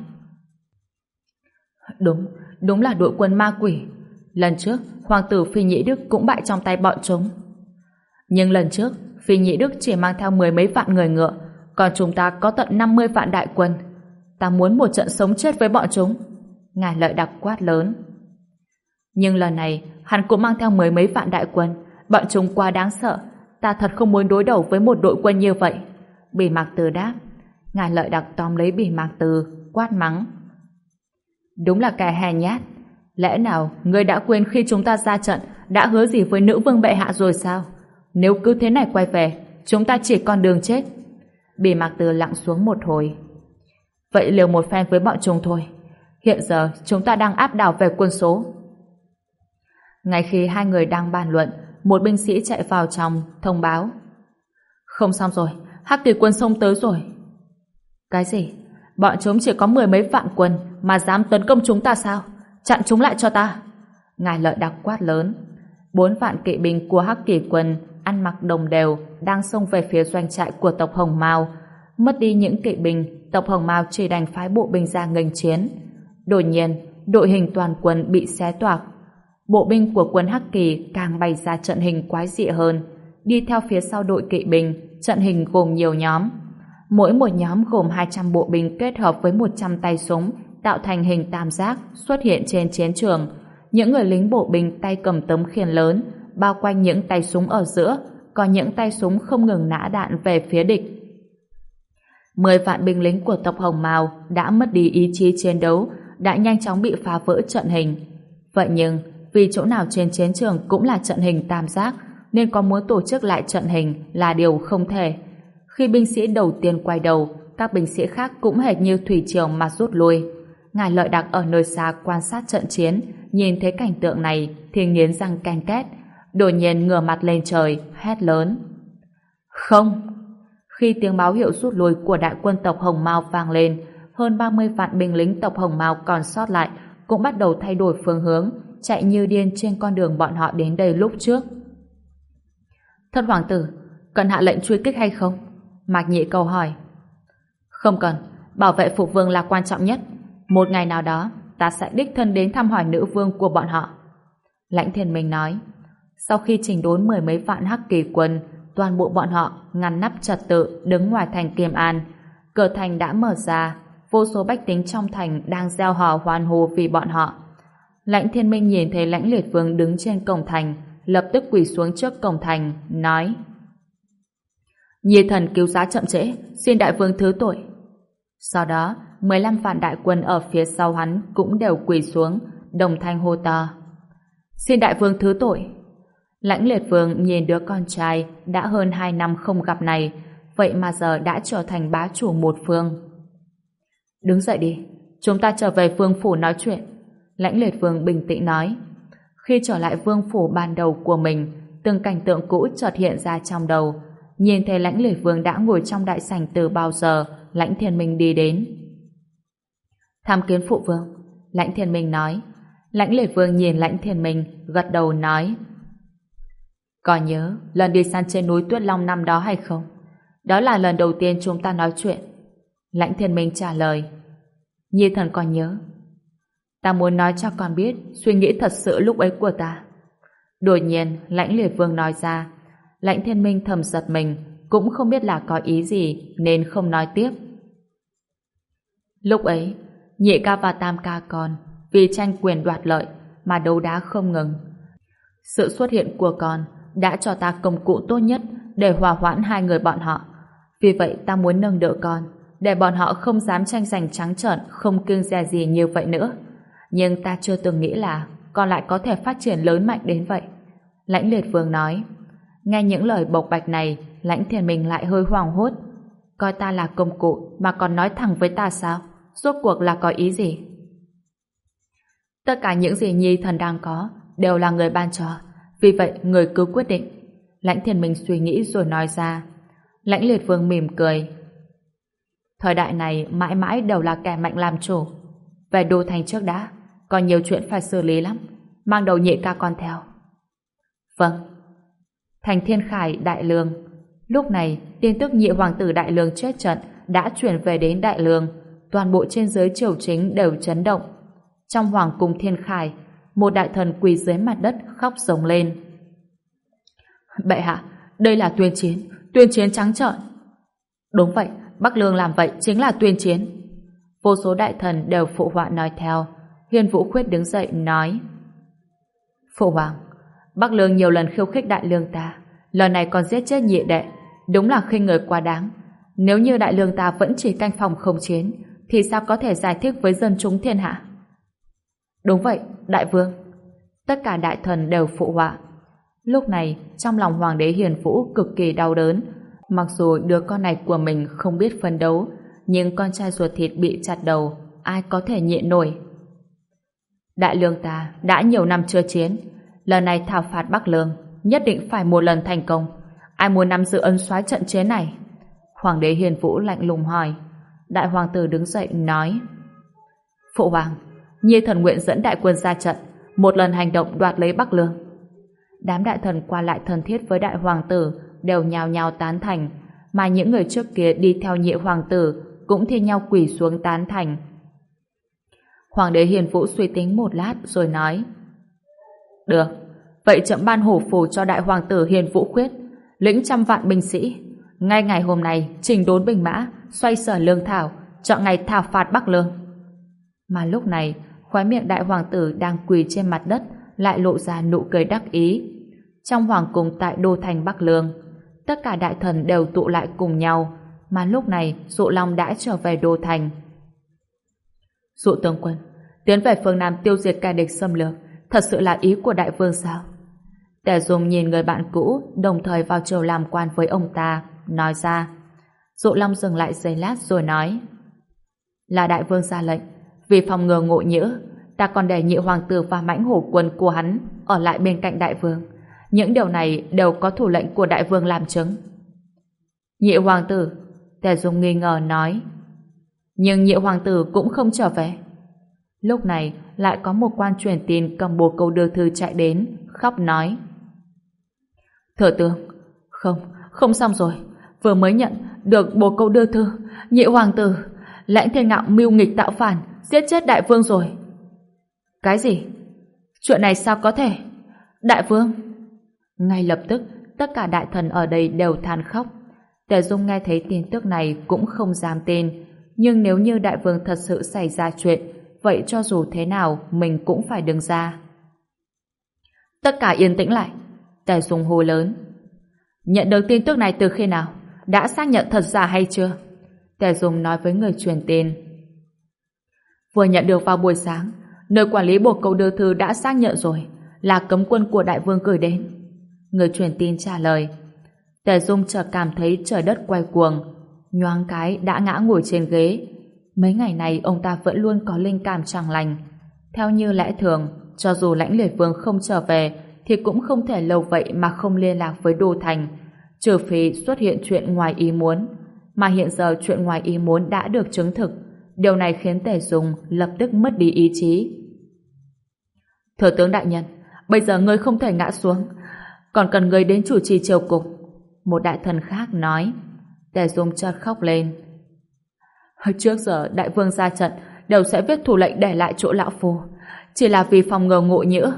Đúng, đúng là đội quân ma quỷ. Lần trước, Hoàng tử Phi Nhĩ Đức cũng bại trong tay bọn chúng. Nhưng lần trước, Phi Nhĩ Đức chỉ mang theo mười mấy vạn người ngựa, còn chúng ta có tận 50 vạn đại quân. Ta muốn một trận sống chết với bọn chúng. Ngài lợi đặc quát lớn. Nhưng lần này, hắn cũng mang theo mười mấy vạn đại quân. Bọn chúng quá đáng sợ. Ta thật không muốn đối đầu với một đội quân như vậy. Bỉ mạc từ đáp. Ngài lợi đặc tóm lấy bỉ mạc từ, quát mắng. Đúng là kẻ hèn nhát. Lẽ nào ngươi đã quên khi chúng ta ra trận đã hứa gì với nữ vương bệ hạ rồi sao? Nếu cứ thế này quay về, chúng ta chỉ còn đường chết. Bỉ mạc từ lặng xuống một hồi. Vậy liều một phen với bọn chúng thôi. Hiện giờ chúng ta đang áp đảo về quân số. Ngay khi hai người đang bàn luận, một binh sĩ chạy vào trong, thông báo. Không xong rồi, Hắc kỳ quân xông tới rồi. Cái gì? Bọn chúng chỉ có mười mấy vạn quân mà dám tấn công chúng ta sao? Chặn chúng lại cho ta. Ngài lợi đặc quát lớn. Bốn vạn kỵ binh của Hắc kỳ quân ăn mặc đồng đều đang xông về phía doanh trại của tộc Hồng Mao. Mất đi những kỵ binh, tộc Hồng Mao chỉ đành phái bộ binh ra nghênh chiến. Đột nhiên, đội hình toàn quân bị xé toạc. Bộ binh của quân Hắc Kỳ càng bày ra trận hình quái dị hơn. Đi theo phía sau đội kỵ binh, trận hình gồm nhiều nhóm. Mỗi một nhóm gồm 200 bộ binh kết hợp với 100 tay súng, tạo thành hình tam giác xuất hiện trên chiến trường. Những người lính bộ binh tay cầm tấm khiên lớn, bao quanh những tay súng ở giữa, còn những tay súng không ngừng nã đạn về phía địch. Mười vạn binh lính của tộc Hồng mào đã mất đi ý chí chiến đấu, đã nhanh chóng bị phá vỡ trận hình. Vậy nhưng, vì chỗ nào trên chiến trường cũng là trận hình tam giác, nên có muốn tổ chức lại trận hình là điều không thể. Khi binh sĩ đầu tiên quay đầu, các binh sĩ khác cũng hệt như thủy triều mà rút lui. Ngài lợi đặc ở nơi xa quan sát trận chiến, nhìn thấy cảnh tượng này thì nghiến răng canh két, đột nhiên ngửa mặt lên trời, hét lớn. Không! Khi tiếng báo hiệu rút lui của đại quân tộc Hồng Mao vang lên, hơn 30 vạn binh lính tộc Hồng Mao còn sót lại cũng bắt đầu thay đổi phương hướng, chạy như điên trên con đường bọn họ đến đây lúc trước. Thân hoàng tử, cần hạ lệnh truy kích hay không? Mạc Nhị cầu hỏi. Không cần, bảo vệ phục vương là quan trọng nhất. Một ngày nào đó, ta sẽ đích thân đến thăm hỏi nữ vương của bọn họ. Lãnh thiên minh nói, sau khi chỉnh đốn mười mấy vạn hắc kỳ quân, toàn bộ bọn họ ngăn nắp trật tự đứng ngoài thành Kiềm An. Cửa thành đã mở ra, vô số bách tính trong thành đang gieo hò hoan hô vì bọn họ. Lãnh thiên minh nhìn thấy lãnh liệt vương đứng trên cổng thành, lập tức quỳ xuống trước cổng thành, nói Nhi thần cứu giá chậm trễ, xin đại vương thứ tội. Sau đó, 15 vạn đại quân ở phía sau hắn cũng đều quỳ xuống, đồng thanh hô to. Xin đại vương thứ tội. Lãnh liệt vương nhìn đứa con trai đã hơn 2 năm không gặp này, vậy mà giờ đã trở thành bá chủ một phương. Đứng dậy đi, chúng ta trở về phương phủ nói chuyện. Lãnh liệt vương bình tĩnh nói. Khi trở lại vương phủ ban đầu của mình, từng cảnh tượng cũ chợt hiện ra trong đầu. Nhìn thấy lãnh liệt vương đã ngồi trong đại sảnh từ bao giờ, lãnh thiên minh đi đến. Tham kiến phụ vương, lãnh thiên minh nói. Lãnh liệt vương nhìn lãnh thiên minh, gật đầu nói. Có nhớ lần đi săn trên núi Tuyết Long năm đó hay không? Đó là lần đầu tiên chúng ta nói chuyện. Lãnh thiên minh trả lời. Nhi thần còn nhớ. Ta muốn nói cho con biết suy nghĩ thật sự lúc ấy của ta. Đột nhiên, lãnh liệt vương nói ra. Lãnh thiên minh thầm giật mình, cũng không biết là có ý gì nên không nói tiếp. Lúc ấy, nhị ca và tam ca con vì tranh quyền đoạt lợi mà đấu đá không ngừng. Sự xuất hiện của con đã cho ta công cụ tốt nhất để hòa hoãn hai người bọn họ. Vì vậy ta muốn nâng đỡ con, để bọn họ không dám tranh giành trắng trợn, không kiêng dè gì như vậy nữa. Nhưng ta chưa từng nghĩ là con lại có thể phát triển lớn mạnh đến vậy. Lãnh liệt vương nói, nghe những lời bộc bạch này, Lãnh thiền mình lại hơi hoảng hốt. Coi ta là công cụ mà còn nói thẳng với ta sao? Rốt cuộc là có ý gì? Tất cả những gì Nhi thần đang có đều là người ban cho. Vì vậy, người cứ quyết định. Lãnh thiền mình suy nghĩ rồi nói ra. Lãnh Liệt Vương mỉm cười. Thời đại này mãi mãi đều là kẻ mạnh làm chủ. Về đô thành trước đã, còn nhiều chuyện phải xử lý lắm. Mang đầu nhị ca con theo. Vâng. Thành Thiên Khải Đại Lương. Lúc này, tin tức nhị hoàng tử Đại Lương chết trận đã chuyển về đến Đại Lương. Toàn bộ trên dưới triều chính đều chấn động. Trong hoàng cung Thiên Khải, một đại thần quỳ dưới mặt đất khóc rống lên. Bệ hạ, đây là tuyên chiến, tuyên chiến trắng trợn. Đúng vậy, Bắc Lương làm vậy chính là tuyên chiến. Vô số đại thần đều phụ họa nói theo. Hiền Vũ Khuyết đứng dậy nói Phụ Hoàng, Bắc Lương nhiều lần khiêu khích đại lương ta, lần này còn giết chết nhị đệ, đúng là khinh người quá đáng. Nếu như đại lương ta vẫn chỉ canh phòng không chiến, thì sao có thể giải thích với dân chúng thiên hạ? Đúng vậy, đại vương. Tất cả đại thần đều phụ họa. Lúc này, trong lòng hoàng đế hiền vũ cực kỳ đau đớn. Mặc dù đứa con này của mình không biết phân đấu, nhưng con trai ruột thịt bị chặt đầu, ai có thể nhịn nổi. Đại lương ta đã nhiều năm chưa chiến, lần này thảo phạt Bắc Lương nhất định phải một lần thành công. Ai muốn nắm giữ ân soái trận chiến này? Hoàng đế hiền vũ lạnh lùng hỏi. Đại hoàng tử đứng dậy nói Phụ hoàng, Nhi thần nguyện dẫn đại quân ra trận, một lần hành động đoạt lấy Bắc Lương. Đám đại thần qua lại thân thiết với đại hoàng tử đều nhào nhào tán thành, mà những người trước kia đi theo nhị hoàng tử cũng thi nhau quỳ xuống tán thành. Hoàng đế hiền vũ suy tính một lát rồi nói Được, vậy chậm ban hổ phù cho đại hoàng tử hiền vũ khuyết, lĩnh trăm vạn binh sĩ. Ngay ngày hôm nay, trình đốn binh mã, xoay sở lương thảo, chọn ngày thảo phạt Bắc Lương. Mà lúc này, khóe miệng đại hoàng tử đang quỳ trên mặt đất lại lộ ra nụ cười đắc ý. Trong hoàng cung tại đô thành Bắc Lương, tất cả đại thần đều tụ lại cùng nhau, mà lúc này Dụ Long đã trở về đô thành. Dụ tướng quân, tiến về phương Nam tiêu diệt kẻ địch xâm lược, thật sự là ý của đại vương sao? Tề Dung nhìn người bạn cũ, đồng thời vào chiều làm quan với ông ta, nói ra. Dụ Long dừng lại giây lát rồi nói. Là đại vương ra lệnh, vì phòng ngừa ngộ nhỡ, ta còn để nhị hoàng tử và mãnh hổ quân của hắn ở lại bên cạnh đại vương. Những điều này đều có thủ lệnh của đại vương làm chứng. Nhị hoàng tử, Tề Dung nghi ngờ nói. Nhưng nhị hoàng tử cũng không trở về. Lúc này lại có một quan truyền tin cầm bồ câu đưa thư chạy đến, khóc nói. Thừa tướng, không, không xong rồi. Vừa mới nhận được bồ câu đưa thư, nhị hoàng tử, lãnh thiên ngạo mưu nghịch tạo phản, giết chết đại vương rồi. Cái gì? Chuyện này sao có thể? Đại vương! Ngay lập tức, tất cả đại thần ở đây đều than khóc. Tề Dung nghe thấy tin tức này cũng không dám tin. Nhưng nếu như đại vương thật sự xảy ra chuyện, vậy cho dù thế nào mình cũng phải đứng ra. Tất cả yên tĩnh lại. Tề Dung hô lớn. Nhận được tin tức này từ khi nào? Đã xác nhận thật giả hay chưa? Tề Dung nói với người truyền tin. Vừa nhận được vào buổi sáng, nơi quản lý bộ câu đưa thư đã xác nhận rồi, là cấm quân của đại vương gửi đến. Người truyền tin trả lời. Tề Dung chợt cảm thấy trời đất quay cuồng, nhoáng cái đã ngã ngồi trên ghế. Mấy ngày này ông ta vẫn luôn có linh cảm chẳng lành. Theo như lẽ thường, cho dù lãnh liệt vương không trở về, thì cũng không thể lâu vậy mà không liên lạc với Đô Thành, trừ phi xuất hiện chuyện ngoài ý muốn. Mà hiện giờ chuyện ngoài ý muốn đã được chứng thực, Điều này khiến Tề Dung lập tức mất đi ý chí. Thừa tướng đại nhân, bây giờ ngươi không thể ngã xuống, còn cần ngươi đến chủ trì triều cục. Một đại thần khác nói. Tề Dung chợt khóc lên. Trước giờ đại vương ra trận đều sẽ viết thủ lệnh để lại chỗ lão phu, chỉ là vì phòng ngừa ngộ nhỡ.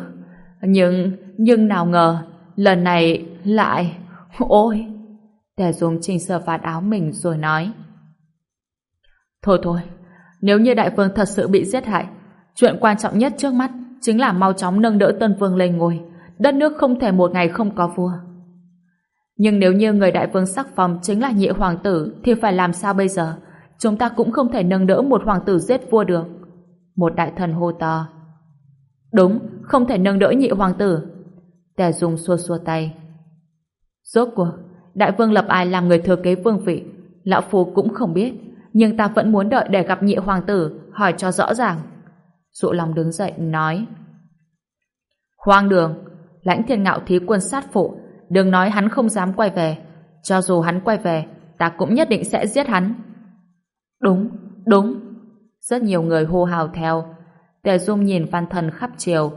Nhưng, nhưng nào ngờ, lần này lại... Ôi! Tề Dung chỉnh sờ vạt áo mình rồi nói. Thôi thôi, nếu như đại vương thật sự bị giết hại, chuyện quan trọng nhất trước mắt chính là mau chóng nâng đỡ tân vương lên ngôi. Đất nước không thể một ngày không có vua. Nhưng nếu như người đại vương sắc phong chính là nhị hoàng tử thì phải làm sao bây giờ? Chúng ta cũng không thể nâng đỡ một hoàng tử giết vua được. Một đại thần hô to. Đúng, không thể nâng đỡ nhị hoàng tử. Tề Dung xua xua tay. Rốt cuộc, đại vương lập ai làm người thừa kế vương vị, lão phu cũng không biết, nhưng ta vẫn muốn đợi để gặp nhị hoàng tử, hỏi cho rõ ràng. Dụ lòng đứng dậy, nói. Hoang đường, lãnh thiên ngạo thí quân sát phụ, đừng nói hắn không dám quay về. Cho dù hắn quay về, ta cũng nhất định sẽ giết hắn. Đúng, đúng. Rất nhiều người hô hào theo. Tề Dung nhìn văn thần khắp triều,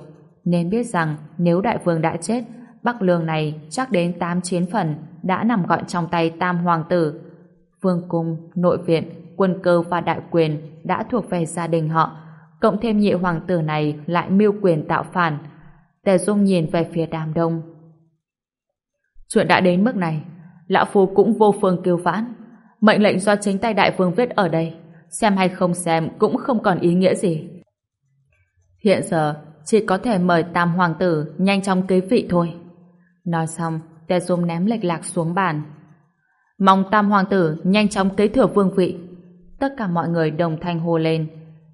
nên biết rằng nếu đại vương đã chết, Bắc Lương này chắc đến 8 chiến phần đã nằm gọn trong tay Tam Hoàng tử. Vương cung, nội viện, quân cơ và đại quyền đã thuộc về gia đình họ, cộng thêm nhị hoàng tử này lại mưu quyền tạo phản. Tề Dung nhìn về phía đàm đông. Chuyện đã đến mức này, Lão Phu cũng vô phương kêu vãn. Mệnh lệnh do chính tay đại vương viết ở đây, xem hay không xem cũng không còn ý nghĩa gì. Hiện giờ, chỉ có thể mời tam hoàng tử nhanh chóng kế vị thôi. Nói xong, tê Dung ném lệch lạc xuống bàn. Mong tam hoàng tử nhanh chóng kế thừa vương vị. Tất cả mọi người đồng thanh hô lên.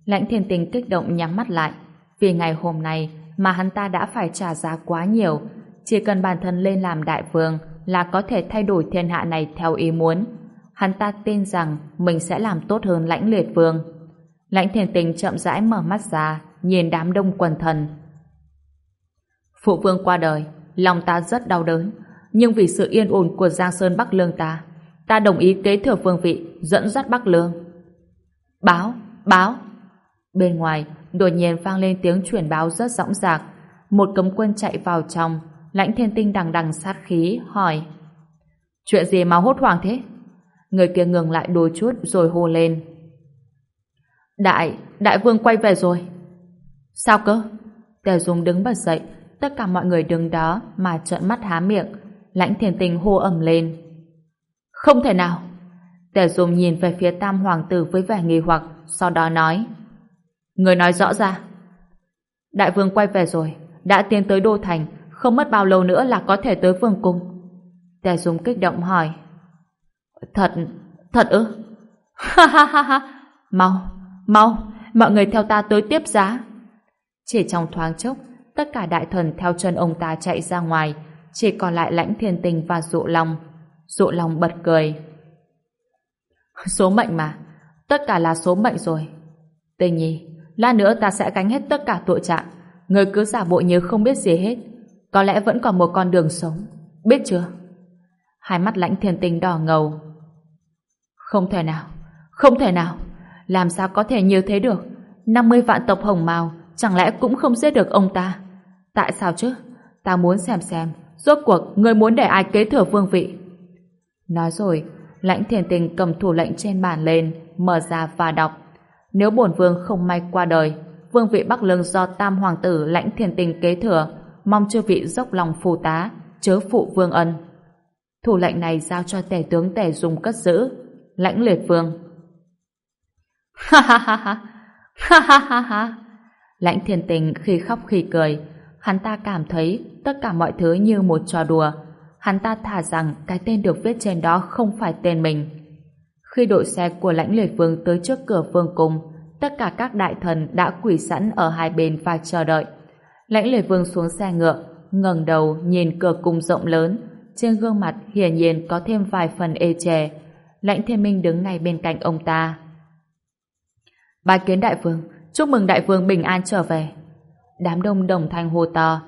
Lãnh thiên tình kích động nhắm mắt lại. Vì ngày hôm nay mà hắn ta đã phải trả giá quá nhiều. Chỉ cần bản thân lên làm đại vương là có thể thay đổi thiên hạ này theo ý muốn. Hắn ta tin rằng mình sẽ làm tốt hơn lãnh liệt vương. Lãnh thiên tình chậm rãi mở mắt ra, nhìn đám đông quần thần. Phụ vương qua đời, lòng ta rất đau đớn, nhưng vì sự yên ổn của Giang Sơn Bắc Lương ta, ta đồng ý kế thừa vương vị, dẫn dắt Bắc Lương. Báo, báo! Bên ngoài, đột nhiên vang lên tiếng truyền báo rất rõng rạc. Một cấm quân chạy vào trong, lãnh thiên tinh đằng đằng sát khí, hỏi Chuyện gì mà hốt hoảng thế? Người kia ngừng lại đôi chút rồi hô lên. Đại, đại vương quay về rồi. Sao cơ? Tề Dung đứng bật dậy, tất cả mọi người đứng đó mà trợn mắt há miệng. Lãnh thiên tinh hô ầm lên. Không thể nào! Tề Dung nhìn về phía tam hoàng tử với vẻ nghi hoặc, sau đó nói. Người nói rõ ra. Đại vương quay về rồi, đã tiến tới Đô Thành, không mất bao lâu nữa là có thể tới vương cung. Tề Dung kích động hỏi. Thật, thật ư? Ha ha ha ha! Mau, mau, mọi người theo ta tới tiếp giá. Chỉ trong thoáng chốc, tất cả đại thần theo chân ông ta chạy ra ngoài, chỉ còn lại lãnh thiên tình và dụ lòng. Dụ lòng bật cười. Số mệnh mà, tất cả là số mệnh rồi. Tình nhi, lát nữa ta sẽ gánh hết tất cả tội trạng. Người cứ giả bộ như không biết gì hết. Có lẽ vẫn còn một con đường sống. Biết chưa? Hai mắt lãnh thiên tình đỏ ngầu. Không thể nào, không thể nào. Làm sao có thể như thế được? 50 vạn tộc hồng màu chẳng lẽ cũng không giết được ông ta? Tại sao chứ? Ta muốn xem xem, rốt cuộc người muốn để ai kế thừa vương vị? Nói rồi, lãnh thiên tình cầm thủ lệnh trên bàn lên, mở ra và đọc. Nếu bổn vương không may qua đời, vương vị Bắc Lương do tam hoàng tử lãnh thiên tình kế thừa, mong chư vị dốc lòng phù tá, chớ phụ vương ân. Thủ lệnh này giao cho tể tướng tể dùng cất giữ, lãnh liệt vương. Ha ha ha ha, ha ha ha ha. Lãnh thiên tình khi khóc khi cười, hắn ta cảm thấy tất cả mọi thứ như một trò đùa. Hắn ta thả rằng cái tên được viết trên đó không phải tên mình. Khi đội xe của lãnh liệt vương tới trước cửa vương cung, tất cả các đại thần đã quỳ sẵn ở hai bên và chờ đợi. Lãnh lệ vương xuống xe ngựa, ngẩng đầu nhìn cửa cung rộng lớn, trên gương mặt hiển nhiên có thêm vài phần ê chề. Lãnh thiên minh đứng ngay bên cạnh ông ta. Bài kiến đại vương, chúc mừng đại vương bình an trở về. Đám đông đồng thanh hô to.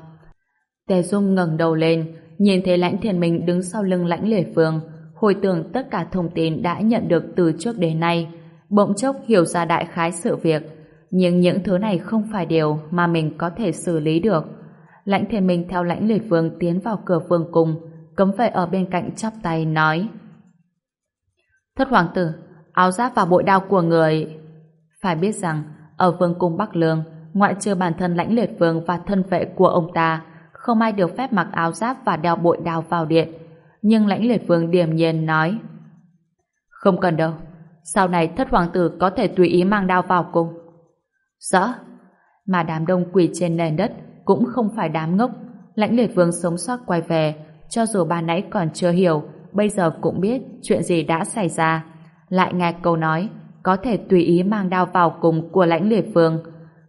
Tề Dung ngẩng đầu lên, nhìn thấy lãnh thiên minh đứng sau lưng lãnh lệ vương, hồi tưởng tất cả thông tin đã nhận được từ trước đến nay, bỗng chốc hiểu ra đại khái sự việc. Nhưng những thứ này không phải điều mà mình có thể xử lý được. Lãnh thiên minh theo lãnh liệt vương tiến vào cửa vương cung, cấm vệ ở bên cạnh chắp tay nói Thất hoàng tử, áo giáp và bội đao của người... Phải biết rằng, ở vương cung Bắc Lương, ngoại trừ bản thân lãnh liệt vương và thân vệ của ông ta, không ai được phép mặc áo giáp và đeo bội đao vào điện. Nhưng lãnh liệt vương điềm nhiên nói Không cần đâu, sau này thất hoàng tử có thể tùy ý mang đao vào cung. Rõ, mà đám đông quỳ trên nền đất cũng không phải đám ngốc. Lãnh liệt vương sống sót quay về, cho dù bà nãy còn chưa hiểu, bây giờ cũng biết chuyện gì đã xảy ra. Lại nghe câu nói có thể tùy ý mang đao vào cùng của lãnh liệt vương.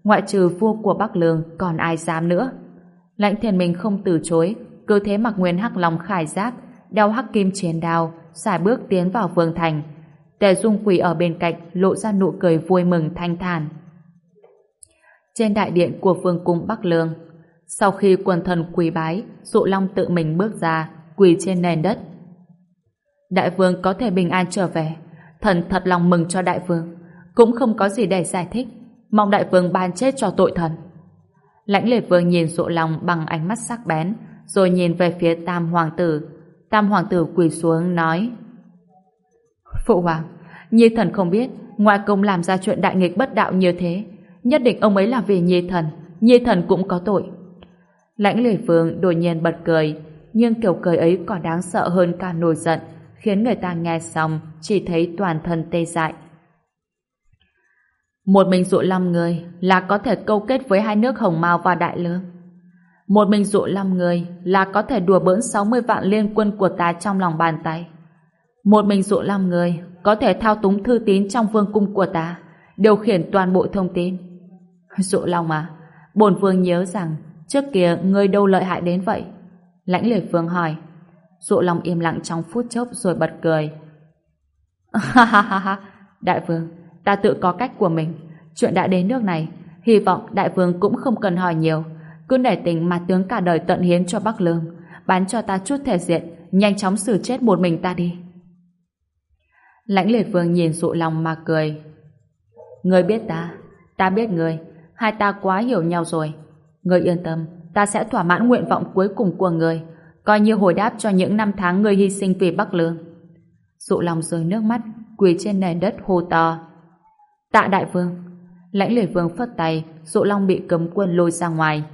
Ngoại trừ vua của Bắc Lương còn ai dám nữa. Lãnh thiền mình không từ chối, cứ thế mặc nguyên hắc lòng khải giáp, đeo hắc kim chiến đao, xài bước tiến vào vương thành. Tề Dung quỳ ở bên cạnh lộ ra nụ cười vui mừng thanh thản. Trên đại điện của vương cung Bắc Lương, sau khi quần thần quỳ bái, Dụ Long tự mình bước ra, quỳ trên nền đất. Đại vương có thể bình an trở về, thần thật lòng mừng cho đại vương, cũng không có gì để giải thích, mong đại vương ban chết cho tội thần. Lãnh lệ vương nhìn Dụ Long bằng ánh mắt sắc bén, rồi nhìn về phía Tam Hoàng tử. Tam Hoàng tử quỳ xuống nói Phụ Hoàng, Nhi thần không biết ngoại công làm ra chuyện đại nghịch bất đạo như thế. Nhất định ông ấy là vì Nhi thần, Nhi thần cũng có tội. Lãnh lề phương đột nhiên bật cười, nhưng kiểu cười ấy còn đáng sợ hơn cả nổi giận, khiến người ta nghe xong chỉ thấy toàn thân tê dại. Một mình dụ năm người là có thể câu kết với hai nước Hồng Mao và Đại Lương. Một mình dụ năm người là có thể đùa bỡn 60 vạn liên quân của ta trong lòng bàn tay. Một mình dụ năm người có thể thao túng thư tín trong vương cung của ta, điều khiển toàn bộ thông tin. Dụ lòng à, bổn vương nhớ rằng trước kia người đâu lợi hại đến vậy. Lãnh liệt vương hỏi. Dụ lòng im lặng trong phút chốc rồi bật cười. Ha ha ha ha, đại vương, ta tự có cách của mình. Chuyện đã đến nước này, hy vọng đại vương cũng không cần hỏi nhiều. Cứ để tình mà tướng cả đời tận hiến cho Bắc Lương, bán cho ta chút thể diện, nhanh chóng xử chết một mình ta đi. Lãnh liệt vương nhìn dụ lòng mà cười. Người biết ta, ta biết người, hai ta quá hiểu nhau rồi. Người yên tâm, ta sẽ thỏa mãn nguyện vọng cuối cùng của người, coi như hồi đáp cho những năm tháng người hy sinh vì Bắc Lương. Dụ lòng rơi nước mắt, quỳ trên nền đất hô to. Tạ đại vương. Lãnh liệt vương phất tay, dụ long bị cấm quân lôi ra ngoài.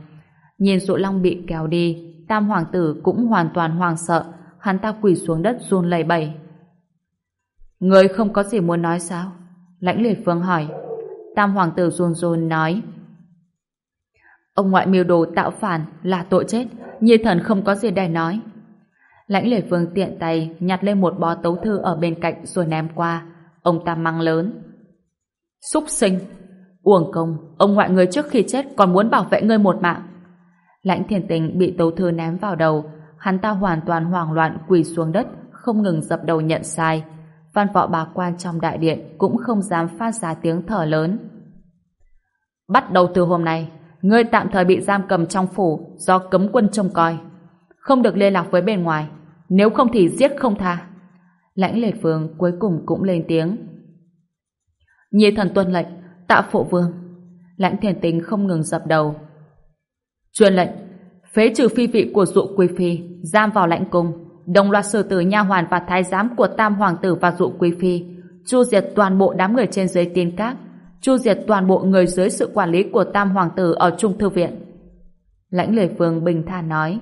Nhìn dụ long bị kéo đi, tam hoàng tử cũng hoàn toàn hoàng sợ, hắn ta quỳ xuống đất run lẩy bẩy. Người không có gì muốn nói sao? Lãnh liệt vương hỏi. Tam hoàng tử run run nói. Ông ngoại mưu đồ tạo phản là tội chết, nhi thần không có gì để nói. Lãnh liệt vương tiện tay nhặt lên một bó tấu thư ở bên cạnh rồi ném qua. Ông ta măng lớn. Xúc sinh! Uổng công, ông ngoại người trước khi chết còn muốn bảo vệ ngươi một mạng. Lãnh thiền tình bị tấu thư ném vào đầu, hắn ta hoàn toàn hoảng loạn quỳ xuống đất, không ngừng dập đầu nhận sai. Văn võ bà quan trong đại điện cũng không dám phát ra tiếng thở lớn. Bắt đầu từ hôm nay, ngươi tạm thời bị giam cầm trong phủ do cấm quân trông coi. Không được liên lạc với bên ngoài, nếu không thì giết không tha. Lãnh liệt vương cuối cùng cũng lên tiếng. Nhi thần tuân lệnh, tạ phụ vương. Lãnh thiền tình không ngừng dập đầu. Truyền lệnh, phế trừ phi vị của dụ quý phi, giam vào lãnh cung, đồng loạt xử tử nha hoàn và thái giám của tam hoàng tử và dụ quý phi, chu diệt toàn bộ đám người trên dưới tiên các, chu diệt toàn bộ người dưới sự quản lý của tam hoàng tử ở trung thư viện. Lãnh lệ phương bình thản nói,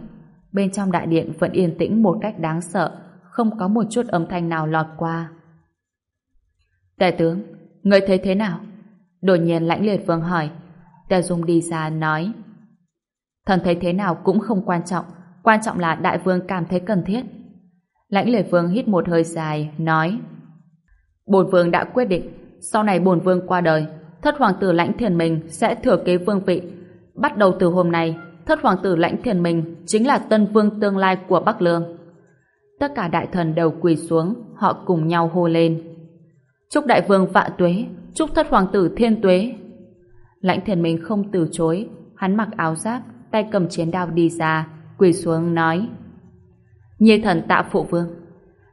bên trong đại điện vẫn yên tĩnh một cách đáng sợ, không có một chút âm thanh nào lọt qua. Tề tướng, người thấy thế nào? Đột nhiên lãnh liệt phương hỏi. Tề Dung đi ra nói. Thần thấy thế nào cũng không quan trọng, quan trọng là đại vương cảm thấy cần thiết. Lãnh liệt vương hít một hơi dài, nói. bổn vương đã quyết định, sau này bổn vương qua đời, thất hoàng tử lãnh thiền mình sẽ thừa kế vương vị. Bắt đầu từ hôm nay, thất hoàng tử lãnh thiền mình chính là tân vương tương lai của Bắc Lương. Tất cả đại thần đều quỳ xuống, họ cùng nhau hô lên. Chúc đại vương vạn tuế, chúc thất hoàng tử thiên tuế. Lãnh thiền mình không từ chối, hắn mặc áo giáp, tay cầm chiến đao đi ra, quỳ xuống nói. Nhi thần tạ phụ vương.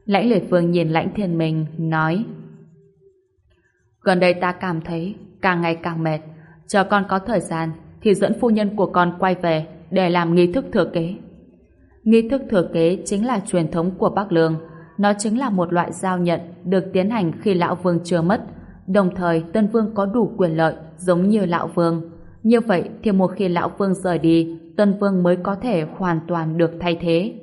Lãnh liệt vương nhìn lãnh thiên mình, nói. Gần đây ta cảm thấy càng ngày càng mệt, chờ con có thời gian thì dẫn phu nhân của con quay về để làm nghi thức thừa kế. Nghi thức thừa kế chính là truyền thống của Bắc Lương, nó chính là một loại giao nhận được tiến hành khi lão vương chưa mất, đồng thời tân vương có đủ quyền lợi giống như lão vương. Như vậy thì một khi lão vương rời đi, tân vương mới có thể hoàn toàn được thay thế.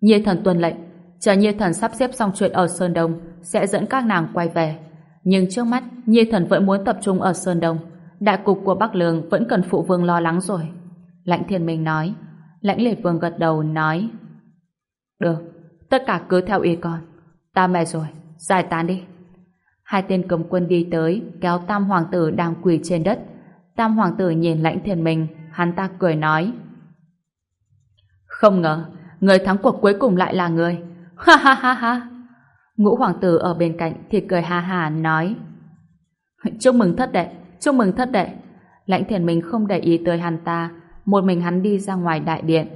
Nhiê thần tuân lệnh, chờ Nhiê thần sắp xếp xong chuyện ở Sơn Đông, sẽ dẫn các nàng quay về. Nhưng trước mắt, Nhi thần vẫn muốn tập trung ở Sơn Đông. Đại cục của Bắc Lương vẫn cần phụ vương lo lắng rồi. Lãnh thiên minh nói. Lãnh liệt vương gật đầu nói. Được, tất cả cứ theo ý con. Ta mệt rồi, giải tán đi. Hai tên cầm quân đi tới, kéo tam hoàng tử đang quỳ trên đất. Tam hoàng tử nhìn lãnh thiên minh, hắn ta cười nói. Không ngờ, người thắng cuộc cuối cùng lại là người. Ha ha ha ha. Ngũ hoàng tử ở bên cạnh thì cười ha ha nói. Chúc mừng thất đệ, chúc mừng thất đệ. Lãnh thiền mình không để ý tới hắn ta, một mình hắn đi ra ngoài đại điện.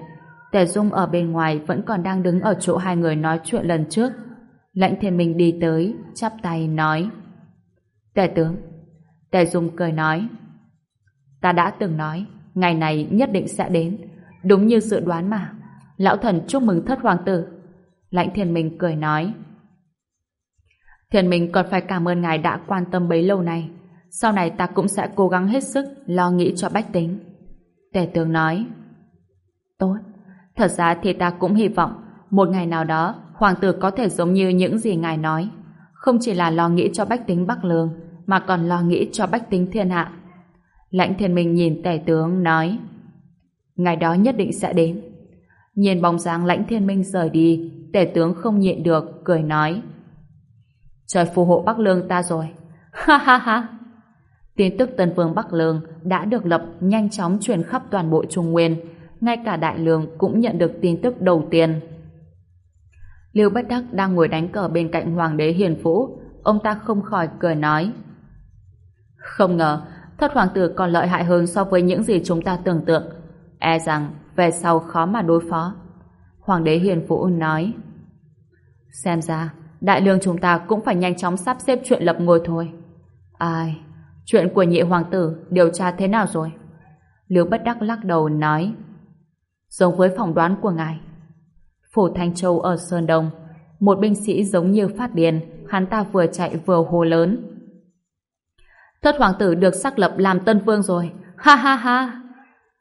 Tề Dung ở bên ngoài vẫn còn đang đứng ở chỗ hai người nói chuyện lần trước. Lãnh thiền mình đi tới, chắp tay nói. Tề tướng. Tề Dung cười nói. Ta đã từng nói, ngày này nhất định sẽ đến. Đúng như dự đoán mà. Lão thần chúc mừng thất hoàng tử. Lãnh thiền mình cười nói. Thiền mình còn phải cảm ơn ngài đã quan tâm bấy lâu nay. Sau này ta cũng sẽ cố gắng hết sức, lo nghĩ cho bách tính. Tề tướng nói. Tốt. Thật ra thì ta cũng hy vọng một ngày nào đó, hoàng tử có thể giống như những gì ngài nói. Không chỉ là lo nghĩ cho bách tính Bắc Lương, mà còn lo nghĩ cho bách tính thiên hạ. Lãnh thiên minh nhìn tể tướng nói, Ngày đó nhất định sẽ đến. Nhìn bóng dáng lãnh thiên minh rời đi, tể tướng không nhịn được, cười nói Trời phù hộ Bắc Lương ta rồi. Ha ha ha. Tin tức Tân Vương Bắc Lương đã được lập nhanh chóng truyền khắp toàn bộ Trung Nguyên. Ngay cả Đại Lương cũng nhận được tin tức đầu tiên. Lưu Bất Đắc đang ngồi đánh cờ bên cạnh Hoàng đế Hiền Vũ. Ông ta không khỏi cười nói. Không ngờ, thất hoàng tử còn lợi hại hơn so với những gì chúng ta tưởng tượng. E rằng về sau khó mà đối phó. Hoàng đế Hiền Vũ nói. Xem ra, đại lương chúng ta cũng phải nhanh chóng sắp xếp chuyện lập ngôi thôi. Ai, chuyện của nhị hoàng tử điều tra thế nào rồi? Liễu bất đắc lắc đầu nói giống với phỏng đoán của ngài. Phủ Thanh Châu ở Sơn Đông một binh sĩ giống như phát điên hắn ta vừa chạy vừa hô lớn Thất hoàng tử được xác lập làm tân vương rồi ha ha ha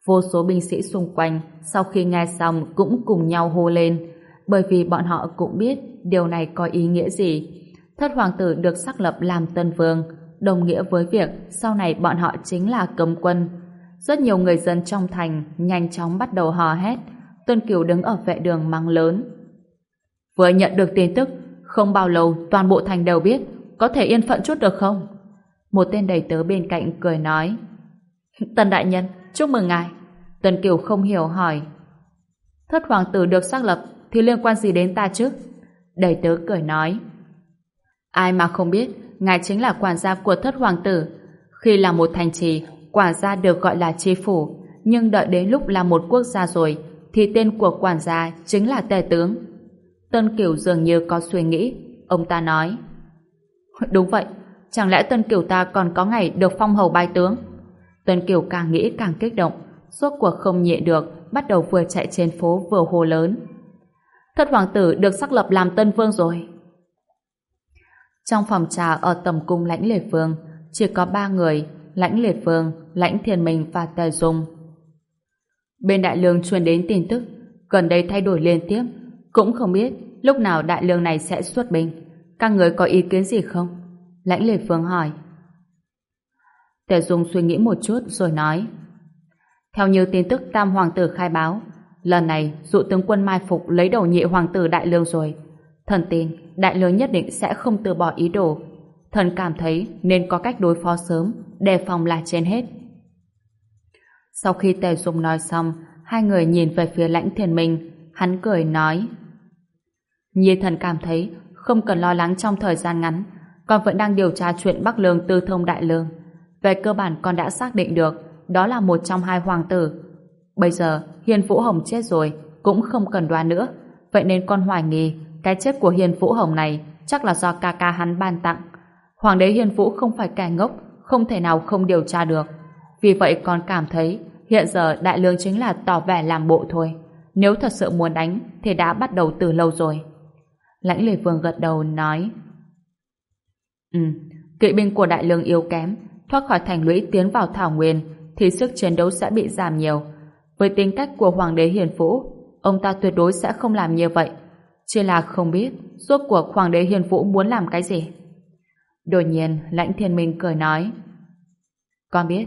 vô số binh sĩ xung quanh sau khi nghe xong cũng cùng nhau hô lên bởi vì bọn họ cũng biết điều này có ý nghĩa gì. Thất hoàng tử được xác lập làm tân vương, đồng nghĩa với việc sau này bọn họ chính là cấm quân. Rất nhiều người dân trong thành nhanh chóng bắt đầu hò hét, Tuân Kiều đứng ở vệ đường mắng lớn. Vừa nhận được tin tức, không bao lâu toàn bộ thành đều biết, có thể yên phận chút được không? Một tên đầy tớ bên cạnh cười nói. Tân đại nhân, chúc mừng ngài. Tuân Kiều không hiểu hỏi. Thất hoàng tử được xác lập thì liên quan gì đến ta chứ? Đầy tớ cười nói. Ai mà không biết, ngài chính là quản gia của thất hoàng tử. Khi là một thành trì, quản gia được gọi là tri phủ, nhưng đợi đến lúc là một quốc gia rồi, thì tên của quản gia chính là tề tướng. Tân Kiều dường như có suy nghĩ, ông ta nói. Đúng vậy, chẳng lẽ Tân Kiều ta còn có ngày được phong hầu bài tướng? Tân Kiều càng nghĩ càng kích động, suốt cuộc không nhịn được, bắt đầu vừa chạy trên phố vừa hô lớn thất hoàng tử được xác lập làm tân vương rồi. Trong phòng trà ở tầm cung lãnh liệt vương, chỉ có ba người, lãnh liệt vương, lãnh thiền minh và tề dung. Bên đại lương truyền đến tin tức, gần đây thay đổi liên tiếp, cũng không biết lúc nào đại lương này sẽ xuất binh. Các người có ý kiến gì không? Lãnh liệt vương hỏi. Tề Dung suy nghĩ một chút rồi nói Theo như tin tức Tam Hoàng tử khai báo Lần này dụ tướng quân mai phục lấy đầu nhị hoàng tử Đại Lương rồi. Thần tin Đại Lương nhất định sẽ không từ bỏ ý đồ. Thần cảm thấy nên có cách đối phó sớm, đề phòng là trên hết. Sau khi Tề Dung nói xong, hai người nhìn về phía lãnh thiền minh, hắn cười nói Nhi thần cảm thấy không cần lo lắng trong thời gian ngắn, con vẫn đang điều tra chuyện Bắc Lương tư thông Đại Lương. Về cơ bản con đã xác định được đó là một trong hai hoàng tử Bây giờ Hiền Vũ Hồng chết rồi, cũng không cần đoán nữa. Vậy nên con hoài nghi, cái chết của Hiền Vũ Hồng này chắc là do ca ca hắn ban tặng. Hoàng đế Hiền Vũ không phải kẻ ngốc, không thể nào không điều tra được. Vì vậy con cảm thấy, hiện giờ đại lương chính là tỏ vẻ làm bộ thôi. Nếu thật sự muốn đánh, thì đã bắt đầu từ lâu rồi. Lãnh lê vương gật đầu nói ừ kỵ binh của đại lương yếu kém, thoát khỏi thành lũy tiến vào thảo nguyên, thì sức chiến đấu sẽ bị giảm nhiều với tính cách của Hoàng đế Hiền Vũ, ông ta tuyệt đối sẽ không làm như vậy. Chỉ là không biết suốt cuộc Hoàng đế Hiền Vũ muốn làm cái gì. Đột nhiên, Lãnh Thiên Minh cười nói Con biết,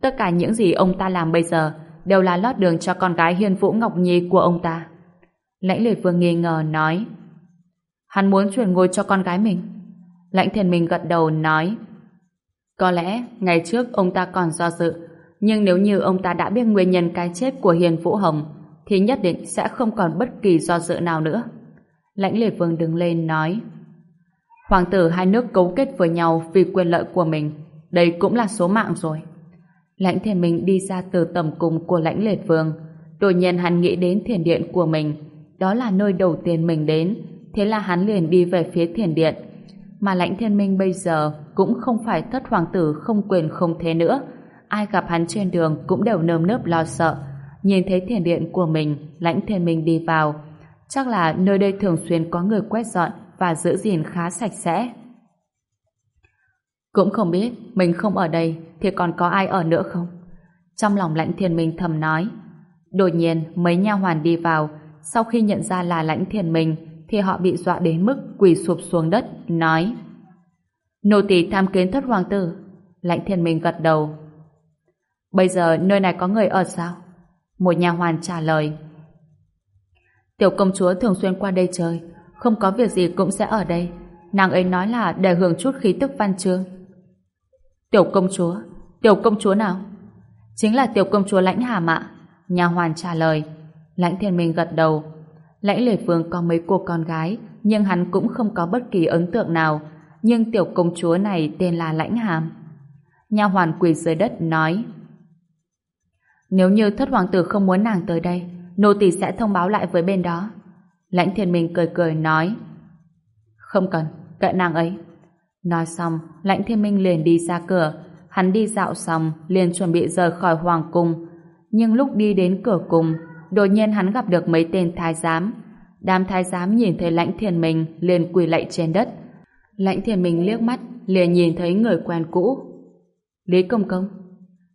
tất cả những gì ông ta làm bây giờ đều là lót đường cho con gái Hiền Vũ Ngọc Nhi của ông ta. Lãnh Liệt Vương nghi ngờ nói Hắn muốn chuyển ngôi cho con gái mình. Lãnh Thiên Minh gật đầu nói Có lẽ ngày trước ông ta còn do dự nhưng nếu như ông ta đã biết nguyên nhân cái chết của Hiền Vũ Hồng, thì nhất định sẽ không còn bất kỳ do dự nào nữa. Lãnh liệt vương đứng lên nói Hoàng tử hai nước cấu kết với nhau vì quyền lợi của mình. Đây cũng là số mạng rồi. Lãnh thiên minh đi ra từ tầm cung của lãnh liệt vương. Đột nhiên hắn nghĩ đến thiền điện của mình. Đó là nơi đầu tiên mình đến. Thế là hắn liền đi về phía thiền điện. Mà lãnh thiên minh bây giờ cũng không phải thất hoàng tử không quyền không thế nữa. Ai gặp hắn trên đường cũng đều nơm nớp lo sợ. Nhìn thấy thiền điện của mình, lãnh thiên minh đi vào. Chắc là nơi đây thường xuyên có người quét dọn và giữ gìn khá sạch sẽ. Cũng không biết mình không ở đây thì còn có ai ở nữa không? Trong lòng lãnh thiên minh thầm nói. Đột nhiên mấy nha hoàn đi vào sau khi nhận ra là lãnh thiên minh thì họ bị dọa đến mức quỳ sụp xuống đất nói Nô tỳ tham kiến thất hoàng tử Lãnh thiên minh gật đầu Bây giờ nơi này có người ở sao? Một nhà hoàn trả lời Tiểu công chúa thường xuyên qua đây chơi không có việc gì cũng sẽ ở đây. Nàng ấy nói là để hưởng chút khí tức văn chương. Tiểu công chúa? Tiểu công chúa nào? Chính là tiểu công chúa Lãnh Hàm ạ. Nhà hoàn trả lời. Lãnh Thiên Minh gật đầu. Lãnh Lệ Phương có mấy cô con gái, nhưng hắn cũng không có bất kỳ ấn tượng nào. Nhưng tiểu công chúa này tên là Lãnh Hàm. Nhà hoàn quỳ dưới đất nói nếu như thất hoàng tử không muốn nàng tới đây, nô tỳ sẽ thông báo lại với bên đó. Lãnh thiên minh cười cười nói Không cần, kệ nàng ấy. Nói xong, lãnh thiên minh liền đi ra cửa. Hắn đi dạo xong, liền chuẩn bị rời khỏi hoàng cung. Nhưng lúc đi đến cửa cung, đột nhiên hắn gặp được mấy tên thái giám. Đám thái giám nhìn thấy lãnh thiên minh liền quỳ lạy trên đất. Lãnh thiên minh liếc mắt, liền nhìn thấy người quen cũ. Lý Công Công.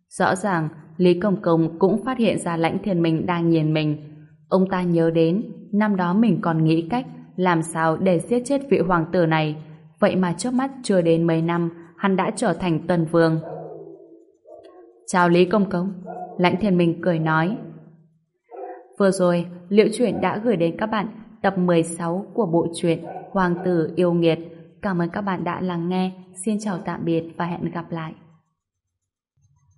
Rõ ràng, Lý Công Công cũng phát hiện ra lãnh thiên minh đang nhìn mình. Ông ta nhớ đến năm đó mình còn nghĩ cách làm sao để giết chết vị hoàng tử này. Vậy mà trước mắt chưa đến mấy năm, hắn đã trở thành tuần vương. Chào Lý Công Công. Lãnh Thiên Minh cười nói. Vừa rồi, Liệu chuyện đã gửi đến các bạn tập 16 của bộ truyện Hoàng tử yêu nghiệt. Cảm ơn các bạn đã lắng nghe. Xin chào tạm biệt và hẹn gặp lại.